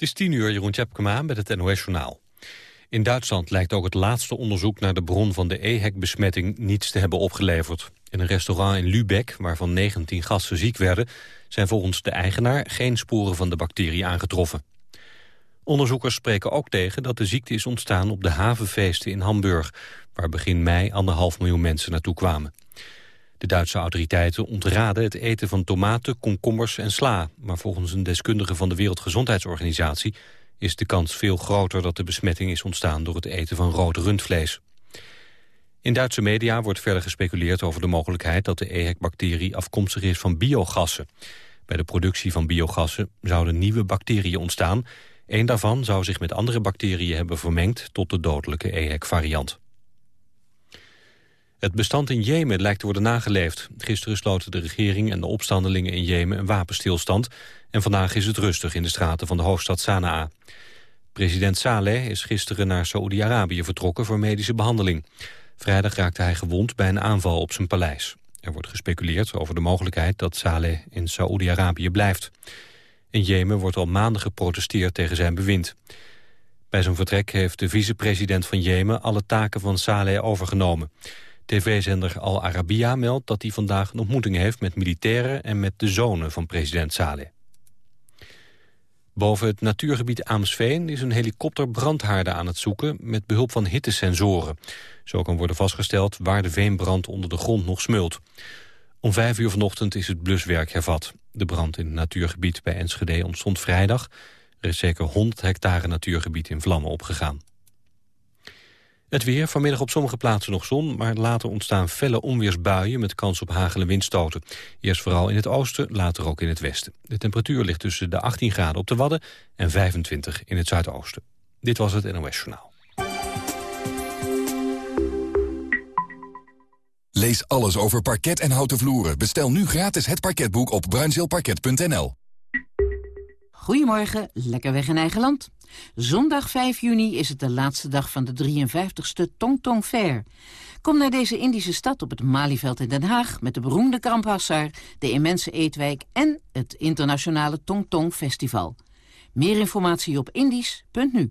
Het is tien uur, Jeroen Tjepkema met het NOS-journaal. In Duitsland lijkt ook het laatste onderzoek naar de bron van de EHEC-besmetting niets te hebben opgeleverd. In een restaurant in Lübeck, waarvan 19 gasten ziek werden, zijn volgens de eigenaar geen sporen van de bacterie aangetroffen. Onderzoekers spreken ook tegen dat de ziekte is ontstaan op de havenfeesten in Hamburg, waar begin mei anderhalf miljoen mensen naartoe kwamen. De Duitse autoriteiten ontraden het eten van tomaten, komkommers en sla. Maar volgens een deskundige van de Wereldgezondheidsorganisatie... is de kans veel groter dat de besmetting is ontstaan... door het eten van rood rundvlees. In Duitse media wordt verder gespeculeerd over de mogelijkheid... dat de EHEC-bacterie afkomstig is van biogassen. Bij de productie van biogassen zouden nieuwe bacteriën ontstaan. Eén daarvan zou zich met andere bacteriën hebben vermengd... tot de dodelijke EHEC-variant. Het bestand in Jemen lijkt te worden nageleefd. Gisteren sloten de regering en de opstandelingen in Jemen een wapenstilstand... en vandaag is het rustig in de straten van de hoofdstad Sanaa. President Saleh is gisteren naar Saoedi-Arabië vertrokken voor medische behandeling. Vrijdag raakte hij gewond bij een aanval op zijn paleis. Er wordt gespeculeerd over de mogelijkheid dat Saleh in Saoedi-Arabië blijft. In Jemen wordt al maanden geprotesteerd tegen zijn bewind. Bij zijn vertrek heeft de vicepresident van Jemen alle taken van Saleh overgenomen. TV-zender Al Arabiya meldt dat hij vandaag een ontmoeting heeft met militairen en met de zonen van president Saleh. Boven het natuurgebied Aamsveen is een helikopter brandhaarden aan het zoeken met behulp van hittesensoren. Zo kan worden vastgesteld waar de veenbrand onder de grond nog smult. Om vijf uur vanochtend is het bluswerk hervat. De brand in het natuurgebied bij Enschede ontstond vrijdag. Er is zeker 100 hectare natuurgebied in vlammen opgegaan. Het weer, vanmiddag op sommige plaatsen nog zon... maar later ontstaan felle onweersbuien met kans op hagel en windstoten. Eerst vooral in het oosten, later ook in het westen. De temperatuur ligt tussen de 18 graden op de Wadden... en 25 in het zuidoosten. Dit was het NOS Journaal. Lees alles over parket en houten vloeren. Bestel nu gratis het parketboek op bruinzeelparket.nl. Goedemorgen, lekker weg in eigen land. Zondag 5 juni is het de laatste dag van de 53ste Tong Tong Fair. Kom naar deze Indische stad op het Malieveld in Den Haag... met de beroemde Kramphassar, de immense eetwijk... en het internationale Tong Tong Festival. Meer informatie op indisch.nu.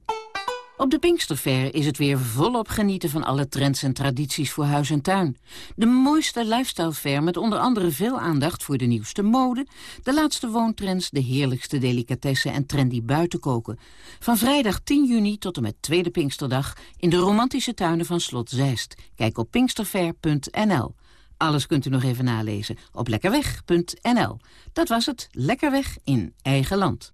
Op de Pinksterfair is het weer volop genieten van alle trends en tradities voor huis en tuin. De mooiste lifestyle fair met onder andere veel aandacht voor de nieuwste mode, de laatste woontrends, de heerlijkste delicatessen en trendy buitenkoken. Van vrijdag 10 juni tot en met tweede Pinksterdag in de romantische tuinen van Slot Zeist. Kijk op pinksterfair.nl. Alles kunt u nog even nalezen op lekkerweg.nl. Dat was het, Lekkerweg in eigen land.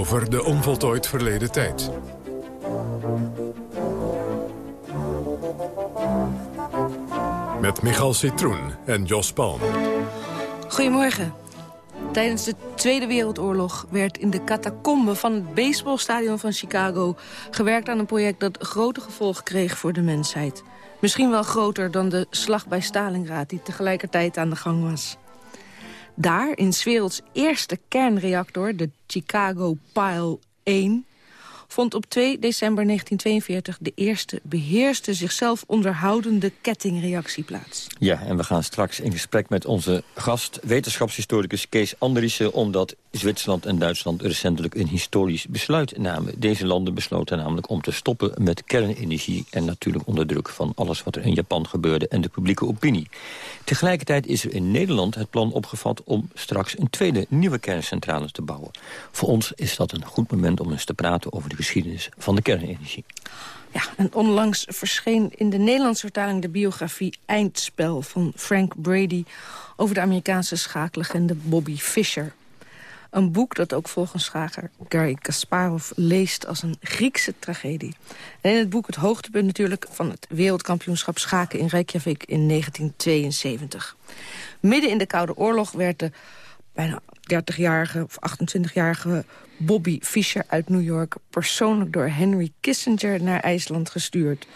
Over de onvoltooid verleden tijd. Met Michal Citroen en Jos Palm. Goedemorgen. Tijdens de Tweede Wereldoorlog werd in de catacombe van het baseballstadion van Chicago... gewerkt aan een project dat grote gevolgen kreeg voor de mensheid. Misschien wel groter dan de slag bij Stalingrad die tegelijkertijd aan de gang was. Daar, in 's werelds eerste kernreactor, de Chicago Pile 1 vond op 2 december 1942 de eerste beheerste zichzelf onderhoudende kettingreactie plaats. Ja, en we gaan straks in gesprek met onze gast, wetenschapshistoricus Kees Andriessen, omdat Zwitserland en Duitsland recentelijk een historisch besluit namen. Deze landen besloten namelijk om te stoppen met kernenergie en natuurlijk onder druk van alles wat er in Japan gebeurde en de publieke opinie. Tegelijkertijd is er in Nederland het plan opgevat om straks een tweede nieuwe kerncentrale te bouwen. Voor ons is dat een goed moment om eens te praten over de geschiedenis van de kernenergie. Ja, en onlangs verscheen in de Nederlandse vertaling de biografie Eindspel van Frank Brady over de Amerikaanse schaaklegende Bobby Fischer. Een boek dat ook volgens schaker Gary Kasparov leest als een Griekse tragedie. En in het boek het hoogtepunt natuurlijk van het wereldkampioenschap schaken in Reykjavik in 1972. Midden in de Koude Oorlog werd de bijna 30-jarige of 28-jarige Bobby Fischer uit New York... persoonlijk door Henry Kissinger naar IJsland gestuurd.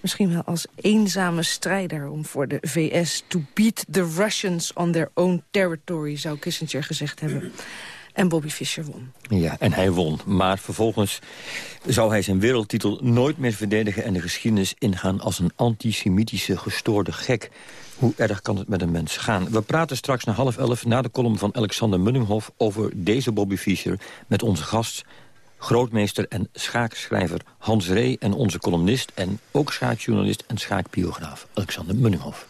Misschien wel als eenzame strijder om voor de VS... to beat the Russians on their own territory, zou Kissinger gezegd hebben. En Bobby Fischer won. Ja, en hij won. Maar vervolgens zou hij zijn wereldtitel nooit meer verdedigen... en de geschiedenis ingaan als een antisemitische gestoorde gek. Hoe erg kan het met een mens gaan? We praten straks na half elf na de column van Alexander Munninghoff... over deze Bobby Fischer met onze gast grootmeester en schaakschrijver Hans Ree... en onze columnist en ook schaakjournalist en schaakbiograaf Alexander Munninghoff.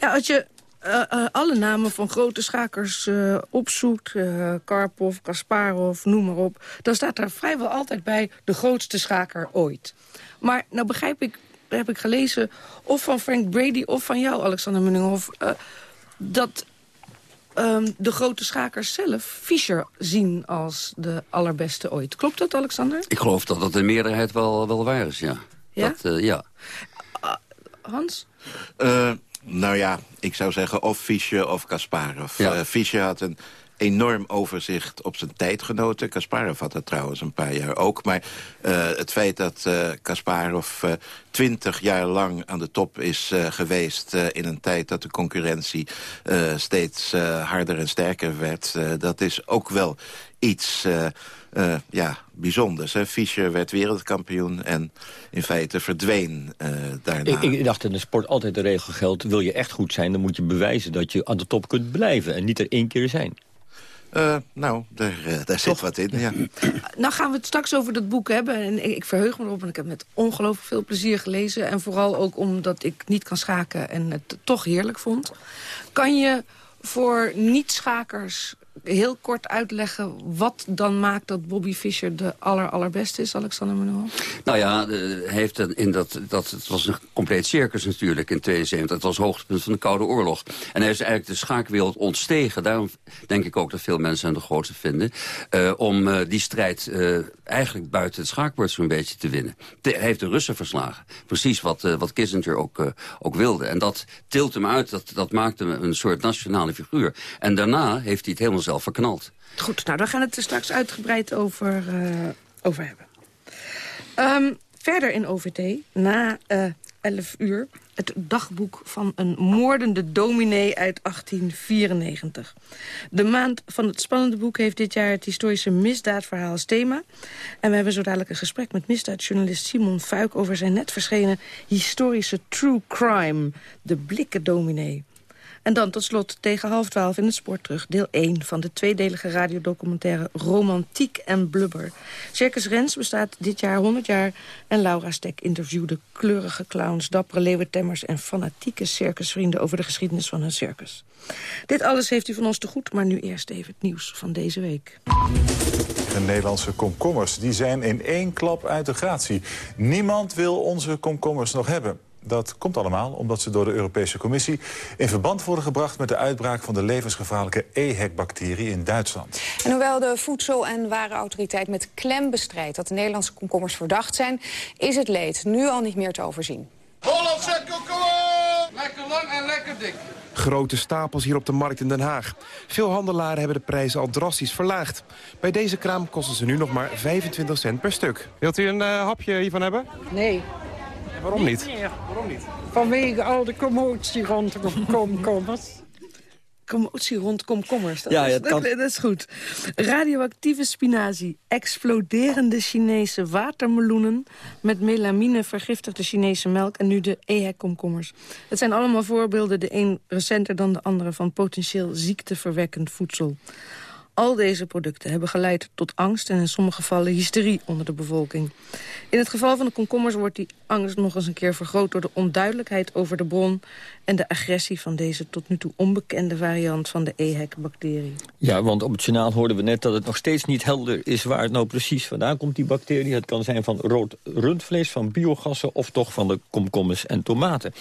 Ja, als je uh, uh, alle namen van grote schakers uh, opzoekt... Karpov, Kasparov, noem maar op... dan staat er vrijwel altijd bij de grootste schaker ooit. Maar nou begrijp ik, heb ik gelezen... of van Frank Brady of van jou, Alexander Munninghoff... dat um, de grote schakers zelf Fischer zien als de allerbeste ooit. Klopt dat, Alexander? Ik geloof dat dat de meerderheid wel, wel waar is, ja. Ja? Dat, uh, ja. Uh, Hans? Uh, nou ja, ik zou zeggen of Fischer of Kasparov. Ja. Fischer had een enorm overzicht op zijn tijdgenoten. Kasparov had dat trouwens een paar jaar ook. Maar uh, het feit dat uh, Kasparov uh, twintig jaar lang aan de top is geweest... in een tijd dat de concurrentie steeds harder en sterker werd... dat is ook wel iets... Ja, bijzonders. Hè? Fischer werd wereldkampioen en in feite verdween uh, daarna. Ik, ik, dacht in de sport altijd de regel geldt... wil je echt goed zijn, dan moet je bewijzen dat je aan de top kunt blijven... en niet er één keer zijn. Uh, nou, daar, uh, daar zit wat in, ja. Nou gaan we het straks over dat boek hebben. En ik, verheug me erop en ik heb het met ongelooflijk veel plezier gelezen. En vooral ook omdat ik niet kan schaken en het toch heerlijk vond. Kan je voor niet-schakers heel kort uitleggen wat dan maakt dat Bobby Fischer de aller, allerbeste is, Alexander Manuel? Nou ja, hij heeft in dat, dat, het was een compleet circus natuurlijk in 72. Het was het hoogtepunt van de Koude Oorlog. En hij is eigenlijk de schaakwereld ontstegen. Daarom denk ik ook dat veel mensen hem de grootste vinden. Uh, om uh, die strijd eigenlijk buiten het schaakbord zo'n beetje te winnen. Hij heeft de Russen verslagen. Precies wat, wat Kissinger ook, ook wilde. En dat tilt hem uit, dat, dat maakt hem een soort nationale figuur. En daarna heeft hij het helemaal verknald. Goed, nou, daar gaan we het straks uitgebreid over, uh, over hebben. Um, verder in OVT, na uh, 11 uur, het dagboek van een moordende dominee uit 1894. De maand van het spannende boek heeft dit jaar het historische misdaadverhaal als thema. En we hebben zo dadelijk een gesprek met misdaadjournalist Simon Fuik... over zijn net verschenen historische True Crime, de blikken dominee. En dan tot slot tegen half twaalf in het sport terug. Deel 1 van de tweedelige radiodocumentaire Romantiek en Blubber. Circus Rens bestaat dit jaar 100 jaar. En Laura Stek interviewde kleurige clowns, dappere leeuwentemmers... en fanatieke circusvrienden over de geschiedenis van hun circus. Dit alles heeft u van ons te goed, maar nu eerst even het nieuws van deze week. De Nederlandse komkommers die zijn in één klap uit de gratie. Niemand wil onze komkommers nog hebben. Dat komt allemaal omdat ze door de Europese Commissie... in verband worden gebracht met de uitbraak van de levensgevaarlijke EHEC-bacterie in Duitsland. En hoewel de Voedsel- en Warenautoriteit met klem bestrijdt... dat de Nederlandse komkommers verdacht zijn, is het leed nu al niet meer te overzien. Hollandse komkommer! Lekker lang en lekker dik. Grote stapels hier op de markt in Den Haag. Veel handelaren hebben de prijzen al drastisch verlaagd. Bij deze kraam kosten ze nu nog maar 25 cent per stuk. Wilt u een uh, hapje hiervan hebben? Nee. Waarom niet? Meer. Waarom niet? Vanwege al de commotie rond de komkommers. Commotie rond komkommers, dat, Ja, is, ja, het kan- dat, dat is goed. Radioactieve spinazie, exploderende Chinese watermeloenen... met melamine vergiftigde Chinese melk en nu de EHEC-komkommers. Het zijn allemaal voorbeelden, de een recenter dan de andere... van potentieel ziekteverwekkend voedsel. Al deze producten hebben geleid tot angst en in sommige gevallen hysterie onder de bevolking. In het geval van de komkommers wordt die angst nog eens een keer vergroot... door de onduidelijkheid over de bron en de agressie van deze tot nu toe onbekende variant van de EHEC-bacterie. Ja, want op het journaal hoorden we net dat het nog steeds niet helder is... waar het nou precies vandaan komt, die bacterie. Het kan zijn van rood rundvlees, van biogassen... of toch van de komkommers en tomaten.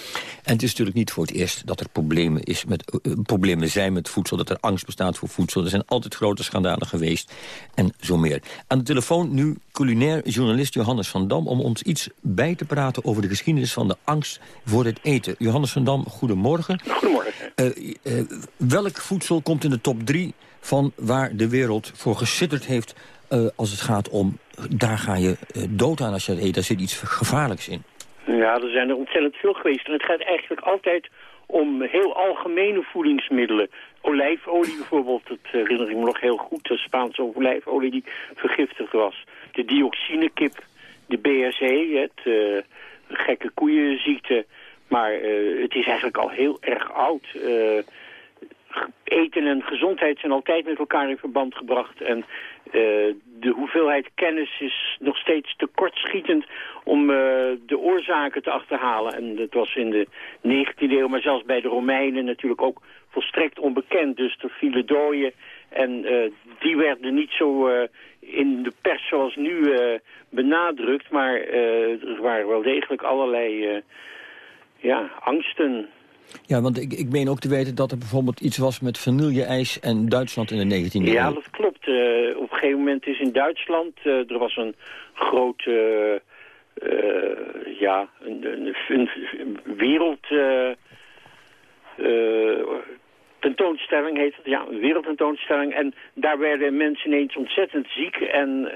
En het is natuurlijk niet voor het eerst dat er problemen, is met, uh, problemen zijn met voedsel... dat er angst bestaat voor voedsel. Er zijn altijd grote grote schandalen geweest. En zo meer. Aan de telefoon nu culinair journalist Johannes van Dam... om ons iets bij te praten over de geschiedenis van de angst voor het eten. Johannes van Dam, goedemorgen. Goedemorgen. Uh, welk voedsel komt in de top drie van waar de wereld voor gesitterd heeft... Uh, als het gaat om, daar ga je dood aan als je dat eet. Daar zit iets gevaarlijks in. Ja, er zijn er ontzettend veel geweest. En het gaat eigenlijk altijd om heel algemene voedingsmiddelen. Olijfolie bijvoorbeeld, dat herinner ik me nog heel goed. De Spaanse olijfolie die vergiftigd was. De dioxinekip, de BSE, het uh, gekke koeienziekte. Maar uh, het is eigenlijk al heel erg oud. Eten en gezondheid zijn altijd met elkaar in verband gebracht. En de hoeveelheid kennis is nog steeds tekortschietend om de oorzaken te achterhalen. En dat was in de 19e eeuw, maar zelfs bij de Romeinen natuurlijk ook volstrekt onbekend. Dus er vielen dooien en uh, die werden niet zo in de pers zoals nu benadrukt. Maar er waren wel degelijk allerlei ja, angsten ja, want ik, ik meen ook te weten dat er bijvoorbeeld iets was met vanille-ijs en Duitsland in de 19e eeuw. Ja, dat klopt. Uh, op een gegeven moment is in Duitsland, uh, er was een grote, uh, ja, een, een, een wereld... tentoonstelling heet het, ja, een wereldtentoonstelling. En daar werden mensen ineens ontzettend ziek en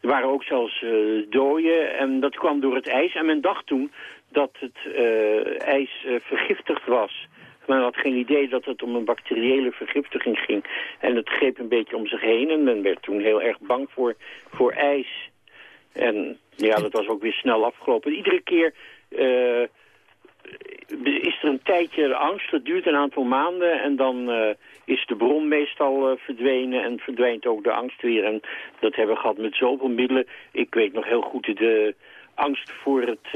er waren ook zelfs dooien. En dat kwam door het ijs. En men dacht toen dat het uh, ijs uh, vergiftigd was. Men had geen idee dat het om een bacteriële vergiftiging ging. En het greep een beetje om zich heen en men werd toen heel erg bang voor, voor ijs. En ja, dat was ook weer snel afgelopen. Iedere keer uh, is er een tijdje angst, dat duurt een aantal maanden... en dan is de bron meestal verdwenen en verdwijnt ook de angst weer. En dat hebben we gehad met zoveel middelen. Ik weet nog heel goed de angst voor het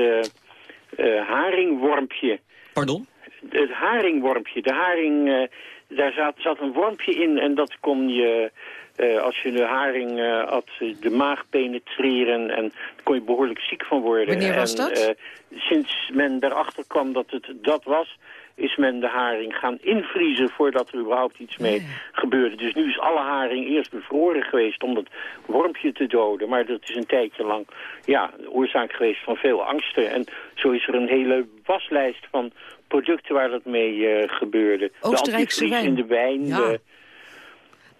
uh, haringwormpje. Pardon? Het haringwormpje. De haring, daar zat, zat een wormpje in en dat kon je... Uh, als je de haring uh, had, de maag penetreren en daar kon je behoorlijk ziek van worden. Wanneer was en, dat? Sinds men erachter kwam dat het dat was, is men de haring gaan invriezen voordat er überhaupt iets mee gebeurde. Dus nu is alle haring eerst bevroren geweest om dat wormpje te doden. Maar dat is een tijdje lang ja, oorzaak geweest van veel angsten. En zo is er een hele waslijst van producten waar dat mee uh, gebeurde. De wijn. in de wijn. Ja. De...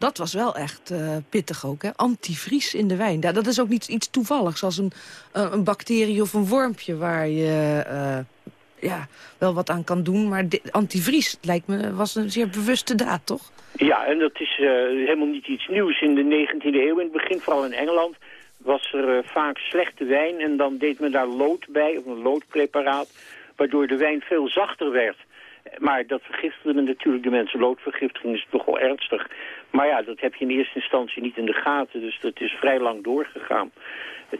Dat was wel echt uh, pittig ook, hè? Antivries in de wijn. Ja, dat is ook niet iets toevalligs als een, uh, een bacterie of een wormpje... waar je uh, ja, wel wat aan kan doen. Maar antivries lijkt me was een zeer bewuste daad, toch? Ja, en dat is helemaal niet iets nieuws. In de 19e eeuw, in het begin vooral in Engeland... was er vaak slechte wijn en dan deed men daar lood bij, of een loodpreparaat... waardoor de wijn veel zachter werd... Maar dat vergiftigde natuurlijk de mensen. Loodvergiftiging is toch wel ernstig. Maar ja, dat heb je in eerste instantie niet in de gaten. Dus dat is vrij lang doorgegaan.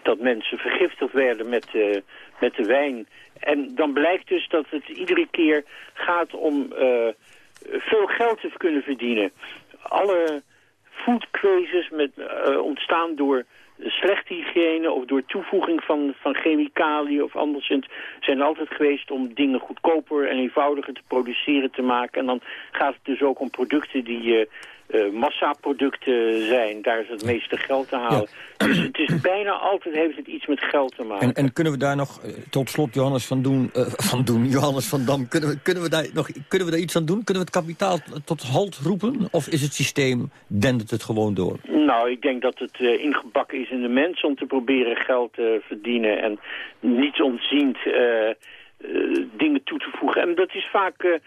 Dat mensen vergiftigd werden met, uh, met de wijn. En dan blijkt dus dat het iedere keer gaat om uh, veel geld te kunnen verdienen. Alle food crazes met, uh, ontstaan door slechte hygiëne of door toevoeging van, van chemicaliën of anderszins zijn altijd geweest om dingen goedkoper en eenvoudiger te produceren te maken. En dan gaat het dus ook om producten die uh, uh, massaproducten zijn. Daar is het meeste geld te halen. Ja. Dus het is bijna altijd heeft het iets met geld te maken. En, en kunnen we daar nog, tot slot Johannes van Doen, uh, van Doen, Johannes van Dam, kunnen we, kunnen, we daar nog, kunnen we daar iets aan doen? Kunnen we het kapitaal tot halt roepen? Of is het systeem, dendert het gewoon door? Nou, ik denk dat het uh, ingebakken is in de mens om te proberen geld te verdienen en niet ontziend dingen toe te voegen. En dat is vaak...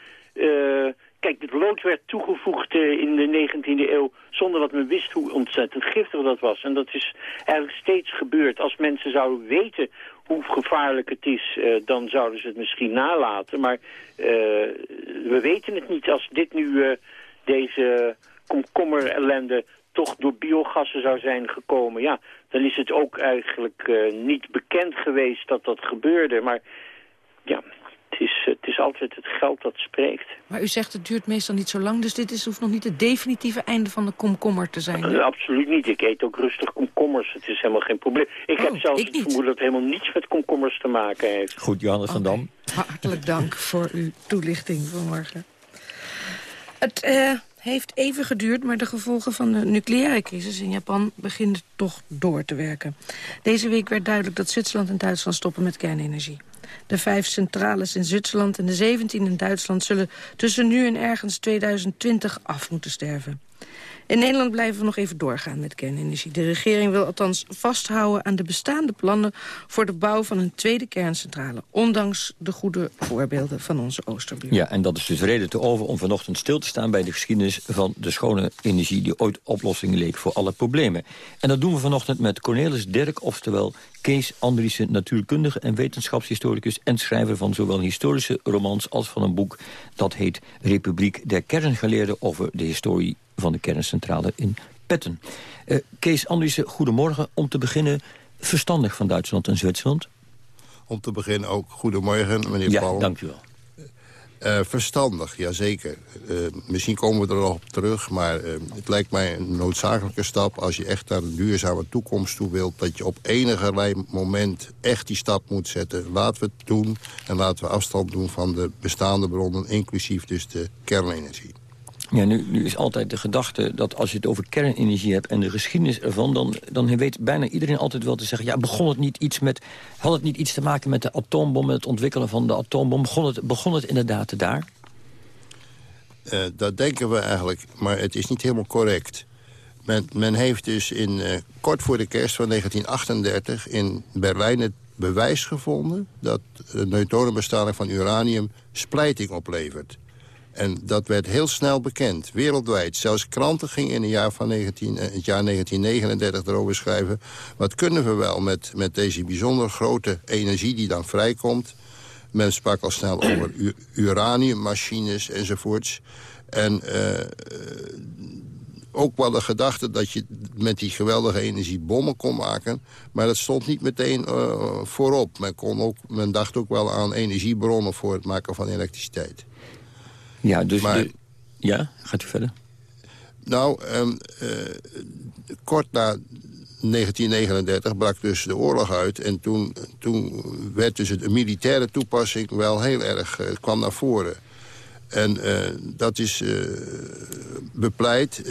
kijk, het lood werd toegevoegd in de 19e eeuw zonder dat men wist hoe ontzettend giftig dat was. En dat is eigenlijk steeds gebeurd. Als mensen zouden weten hoe gevaarlijk het is, uh, dan zouden ze het misschien nalaten. Maar uh, we weten het niet. Als dit nu deze komkommer-ellende toch door biogassen zou zijn gekomen... ja, dan is het ook eigenlijk niet bekend geweest dat dat gebeurde. Maar ja, het is, het is altijd het geld dat spreekt. Maar u zegt het duurt meestal niet zo lang, dus dit is, hoeft nog niet het definitieve einde van de komkommer te zijn. Uh, absoluut niet. Ik eet ook rustig komkommers. Het is helemaal geen probleem. Ik oh, heb zelfs ik het vermoeden dat het helemaal niets met komkommers te maken heeft. Goed, Johannes okay. van Dam. Hartelijk dank voor uw toelichting vanmorgen. Het uh, heeft even geduurd, maar de gevolgen van de nucleaire crisis in Japan beginnen toch door te werken. Deze week werd duidelijk dat Zwitserland en Duitsland stoppen met kernenergie. De vijf centrales in Zwitserland en de 17 in Duitsland zullen tussen nu en ergens 2020 af moeten sterven. In Nederland blijven we nog even doorgaan met kernenergie. De regering wil althans vasthouden aan de bestaande plannen... voor de bouw van een tweede kerncentrale. Ondanks de goede voorbeelden van onze Oosterburen. Ja, en dat is dus reden te over om vanochtend stil te staan... bij de geschiedenis van de schone energie... die ooit oplossing leek voor alle problemen. En dat doen we vanochtend met Cornelis Dirk, oftewel Kees Andriessen... natuurkundige en wetenschapshistoricus... en schrijver van zowel historische romans als van een boek... dat heet Republiek der Kerngeleerden over de historie van de kerncentrale in Petten. Uh, Kees Andriessen, goedemorgen. Om te beginnen, verstandig van Duitsland en Zwitserland? Om te beginnen ook goedemorgen, meneer ja, Paul. Ja, dank u wel. Uh, verstandig, jazeker. Uh, misschien komen we er nog op terug, maar uh, het lijkt mij een noodzakelijke stap... als je echt naar een duurzame toekomst toe wilt... dat je op enigerlei moment echt die stap moet zetten. Laten we het doen en laten we afstand doen van de bestaande bronnen... inclusief dus de kernenergie. Ja, nu, is altijd de gedachte dat als je het over kernenergie hebt... en de geschiedenis ervan, dan, dan weet bijna iedereen altijd wel te zeggen... ja, begon het niet iets met, had het niet iets te maken met de atoombom... met het ontwikkelen van de atoombom? Begon het, begon het inderdaad daar? Uh, dat denken we eigenlijk, maar het is niet helemaal correct. Men, men heeft dus in, uh, kort voor de kerst van 1938 in Berlijn het bewijs gevonden... dat de neutronenbestraling van uranium splijting oplevert. En dat werd heel snel bekend, wereldwijd. Zelfs kranten gingen in het jaar, van 19, het jaar 1939 erover schrijven... wat kunnen we wel met, met deze bijzonder grote energie die dan vrijkomt. Men sprak al snel over uraniummachines enzovoorts. En uh, ook wel de gedachte dat je met die geweldige energie bommen kon maken. Maar dat stond niet meteen uh, voorop. Kon ook, men dacht ook wel aan energiebronnen voor het maken van elektriciteit. Ja, dus maar, de, ja, gaat u verder? Nou, um, uh, kort na 1939 brak dus de oorlog uit. En toen, toen werd dus de militaire toepassing wel heel erg, uh, kwam naar voren. En uh, dat is bepleit.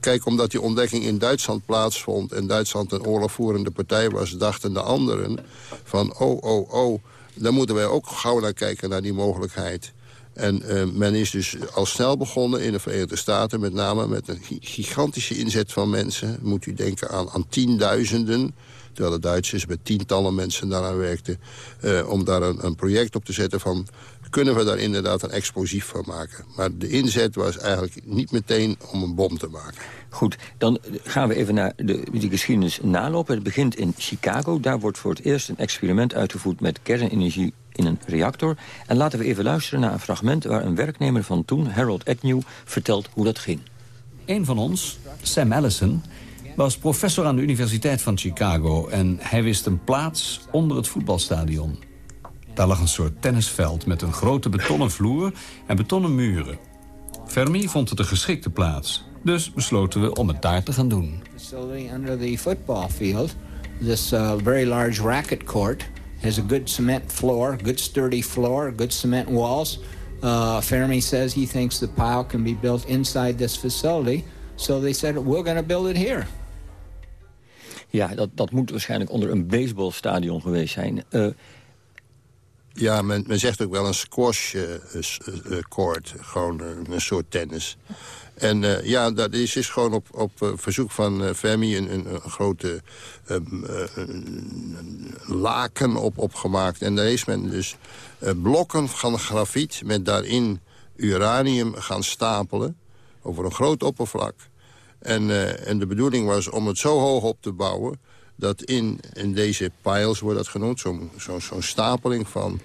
kijk, omdat die ontdekking in Duitsland plaatsvond... en Duitsland een oorlogvoerende partij was... dachten de anderen van, oh, oh, oh... dan moeten wij ook gauw naar kijken naar die mogelijkheid... En uh, men is dus al snel begonnen in de Verenigde Staten... met name met een gigantische inzet van mensen. Moet u denken aan, aan tienduizenden... terwijl de Duitsers met tientallen mensen daaraan werkten... Uh, om daar een, een, project op te zetten van... kunnen we daar inderdaad een explosief van maken. Maar de inzet was eigenlijk niet meteen om een bom te maken. Goed, dan gaan we even naar de, die geschiedenis nalopen. Het begint in Chicago. Daar wordt voor het eerst een experiment uitgevoerd met kernenergie in een reactor. En laten we even luisteren naar een fragment... waar een werknemer van toen, Harold Agnew, vertelt hoe dat ging. Een van ons, Sam Allison, was professor aan de Universiteit van Chicago... en hij wist een plaats onder het voetbalstadion. Daar lag een soort tennisveld met een grote betonnen vloer en betonnen muren. Fermi vond het een geschikte plaats, dus besloten we om het daar te gaan doen. Under the football field, this uh, very large racket court has a good cement floor, good sturdy floor, good cement walls. Uh, Fermi says he thinks the pile can be built inside this facility. So they said, we're going to build it here. Ja, dat, dat moet waarschijnlijk onder een baseballstadion geweest zijn. Uh, ja, men, men zegt ook wel een squash uh, court, gewoon een soort tennis. En ja, dat is, is gewoon op, op verzoek van Fermi een, een, een grote um, laken op, opgemaakt. En daar is men dus blokken van grafiet met daarin uranium gaan stapelen over een groot oppervlak. En, en de bedoeling was om het zo hoog op te bouwen dat in, in deze piles, wordt dat genoemd, zo'n zo, zo stapeling van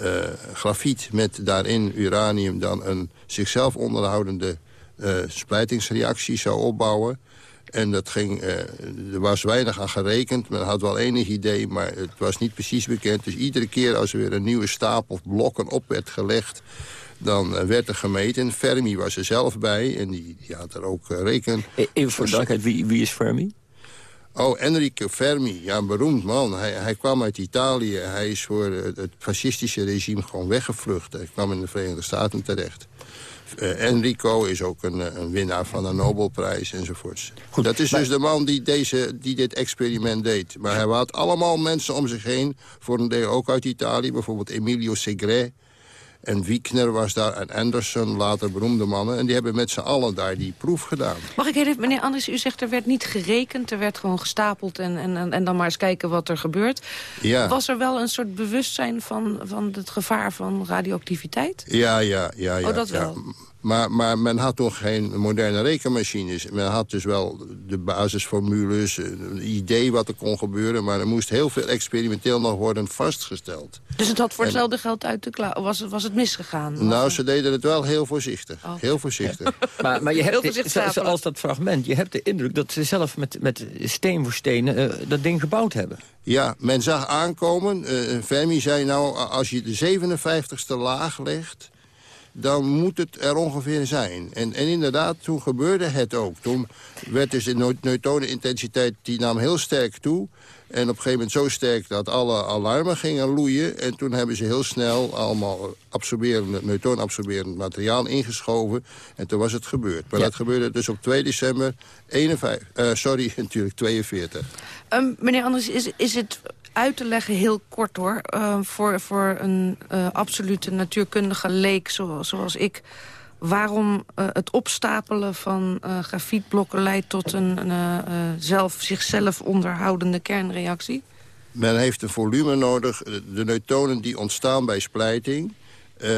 uh, grafiet met daarin uranium... dan een zichzelf onderhoudende uh, splijtingsreactie zou opbouwen. En dat ging, uh, er was weinig aan gerekend. Men had wel enig idee, maar het was niet precies bekend. Dus iedere keer als er weer een nieuwe stapel blokken op werd gelegd... dan werd er gemeten. Fermi was er zelf bij en die, die had er ook reken. Even voor duidelijkheid, wie, wie is Fermi? Oh, Enrico Fermi, ja, een beroemd man. Hij, hij kwam uit Italië. Hij is voor het fascistische regime gewoon weggevlucht. Hij kwam in de Verenigde Staten terecht. Uh, Enrico is ook een, een, winnaar van een Nobelprijs enzovoorts. Goed, dat is dus de man die, deze, die dit experiment deed. Maar hij had allemaal mensen om zich heen, voor een deel ook uit Italië. Bijvoorbeeld Emilio Segre, en Wiekner was daar, en Anderson, later beroemde mannen. En die hebben met z'n allen daar die proef gedaan. Mag ik even, meneer Anders, u zegt er werd niet gerekend. Er werd gewoon gestapeld en, en, en dan maar eens kijken wat er gebeurt. Ja. Was er wel een soort bewustzijn van, van het gevaar van radioactiviteit? Ja, ja, ja. ja oh, dat ja. wel. Maar, maar men had toch geen moderne rekenmachines. Men had dus wel de basisformules, een idee wat er kon gebeuren... maar er moest heel veel experimenteel nog worden vastgesteld. Dus het had voor hetzelfde geld uit de klauw... Was, was het misgegaan? Nou, ze deden het wel heel voorzichtig. Oh. Heel voorzichtig. maar, maar je hebt, zoals dat fragment, je hebt de indruk dat ze zelf met, met steen voor steen uh, dat ding gebouwd hebben. Ja, men zag aankomen. Uh, Fermi zei nou, als je de 57ste laag legt dan moet het er ongeveer zijn. En, en inderdaad, toen gebeurde het ook. Toen werd dus de neutronenintensiteit, die nam heel sterk toe. En op een gegeven moment zo sterk dat alle alarmen gingen loeien. En toen hebben ze heel snel allemaal absorberend, neutronabsorberend materiaal ingeschoven. En toen was het gebeurd. Maar dat gebeurde dus op 2 december 51, uh, sorry, natuurlijk 42. Um, meneer Anders, is, is het uit te leggen, heel kort hoor... Uh, voor, voor een uh, absolute natuurkundige leek zoals, zoals ik... waarom uh, het opstapelen van grafietblokken leidt tot een zelf, zichzelf onderhoudende kernreactie? Men heeft een volume nodig. De neutronen die ontstaan bij splijting...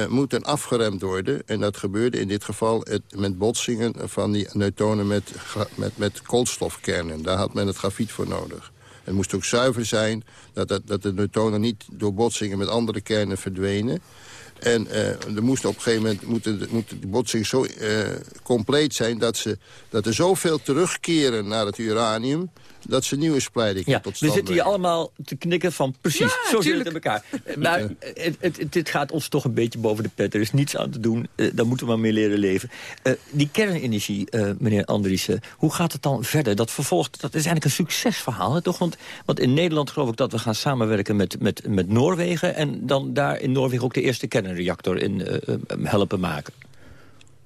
Moeten afgeremd worden. En dat gebeurde in dit geval met botsingen van die neutronen met, met, met koolstofkernen. Daar had men het grafiet voor nodig. Het moest ook zuiver zijn dat, dat, dat de neutronen niet door botsingen met andere kernen verdwenen. En uh, er moest op een gegeven moment moeten de, moet de botsing zo uh, compleet zijn... Dat, ze, dat er zoveel terugkeren naar het uranium dat ze nieuwe ja, tot stand We zitten hier allemaal te knikken van precies, ja, zo zit het in elkaar. Maar het, het, dit gaat ons toch een beetje boven de pet. Er is niets aan te doen, uh, daar moeten we maar mee leren leven. Uh, die kernenergie, uh, meneer Andriessen, hoe gaat het dan verder? Dat vervolgt, dat is eigenlijk een succesverhaal, hè, toch? Want, want in Nederland geloof ik dat we gaan samenwerken met, met, met Noorwegen... en dan daar in Noorwegen ook de eerste kernreactor in helpen maken.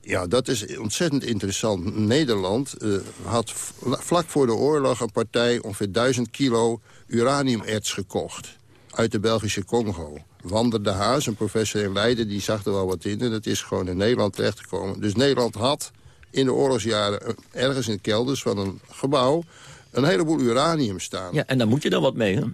Ja, dat is ontzettend interessant. Nederland uh, had vlak voor de oorlog een partij ongeveer 1000 kilo uraniumerts gekocht. Uit de Belgische Congo. Wander de Haas, een professor in Leiden, die zag er wel wat in. En dat is gewoon in Nederland terechtgekomen. Dus Nederland had in de oorlogsjaren eh, ergens in de kelders van een gebouw een heleboel uranium staan. Ja, en daar moet je dan wat mee, hè?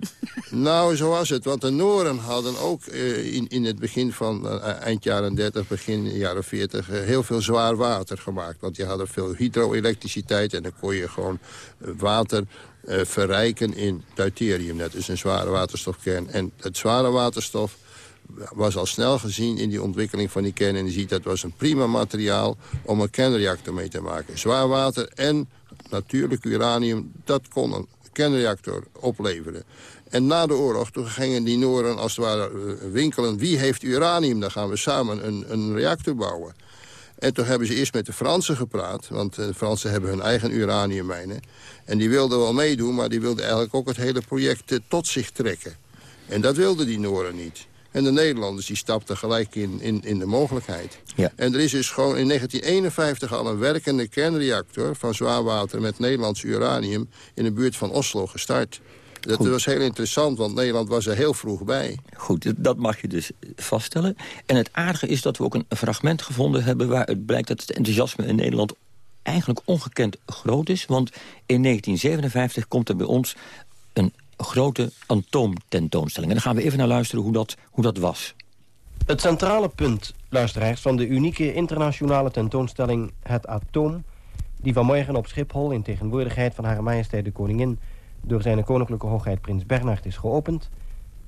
Nou, zo was het. Want de Noren hadden ook uh, in, in het begin van uh, eind jaren 30, begin jaren 40... Uh, heel veel zwaar water gemaakt. Want je had veel hydroelektriciteit en dan kon je gewoon water verrijken in deuterium. Dat is een zware waterstofkern. En het zware waterstof was al snel gezien in die ontwikkeling van die kernenergie. Dat was een prima materiaal om een kernreactor mee te maken. Zwaar water en natuurlijk uranium, dat kon een kernreactor opleveren. En na de oorlog toen gingen die Noren als het ware eh, winkelen... wie heeft uranium, dan gaan we samen een, een reactor bouwen. En toen hebben ze eerst met de Fransen gepraat... want de Fransen hebben hun eigen uraniummijnen. En die wilden wel meedoen, maar die wilden eigenlijk ook het hele project eh, tot zich trekken. En dat wilden die Noren niet. En de Nederlanders die stapten gelijk in, in, in de mogelijkheid. Ja. En er is dus gewoon in 1951 al een werkende kernreactor... van zwaarwater met Nederlands uranium in de buurt van Oslo gestart. Dat Goed. was heel interessant, want Nederland was er heel vroeg bij. Goed, dat mag je dus vaststellen. En het aardige is dat we ook een fragment gevonden hebben... waar het blijkt dat het enthousiasme in Nederland eigenlijk ongekend groot is. Want in 1957 komt er bij ons een grote atoomtentoonstelling. En dan gaan we even naar luisteren hoe dat, hoe dat was. Het centrale punt, luisteraars, van de unieke internationale tentoonstelling Het Atoom... die vanmorgen op Schiphol in tegenwoordigheid van Hare Majesteit de Koningin... door zijn koninklijke hoogheid Prins Bernhard is geopend...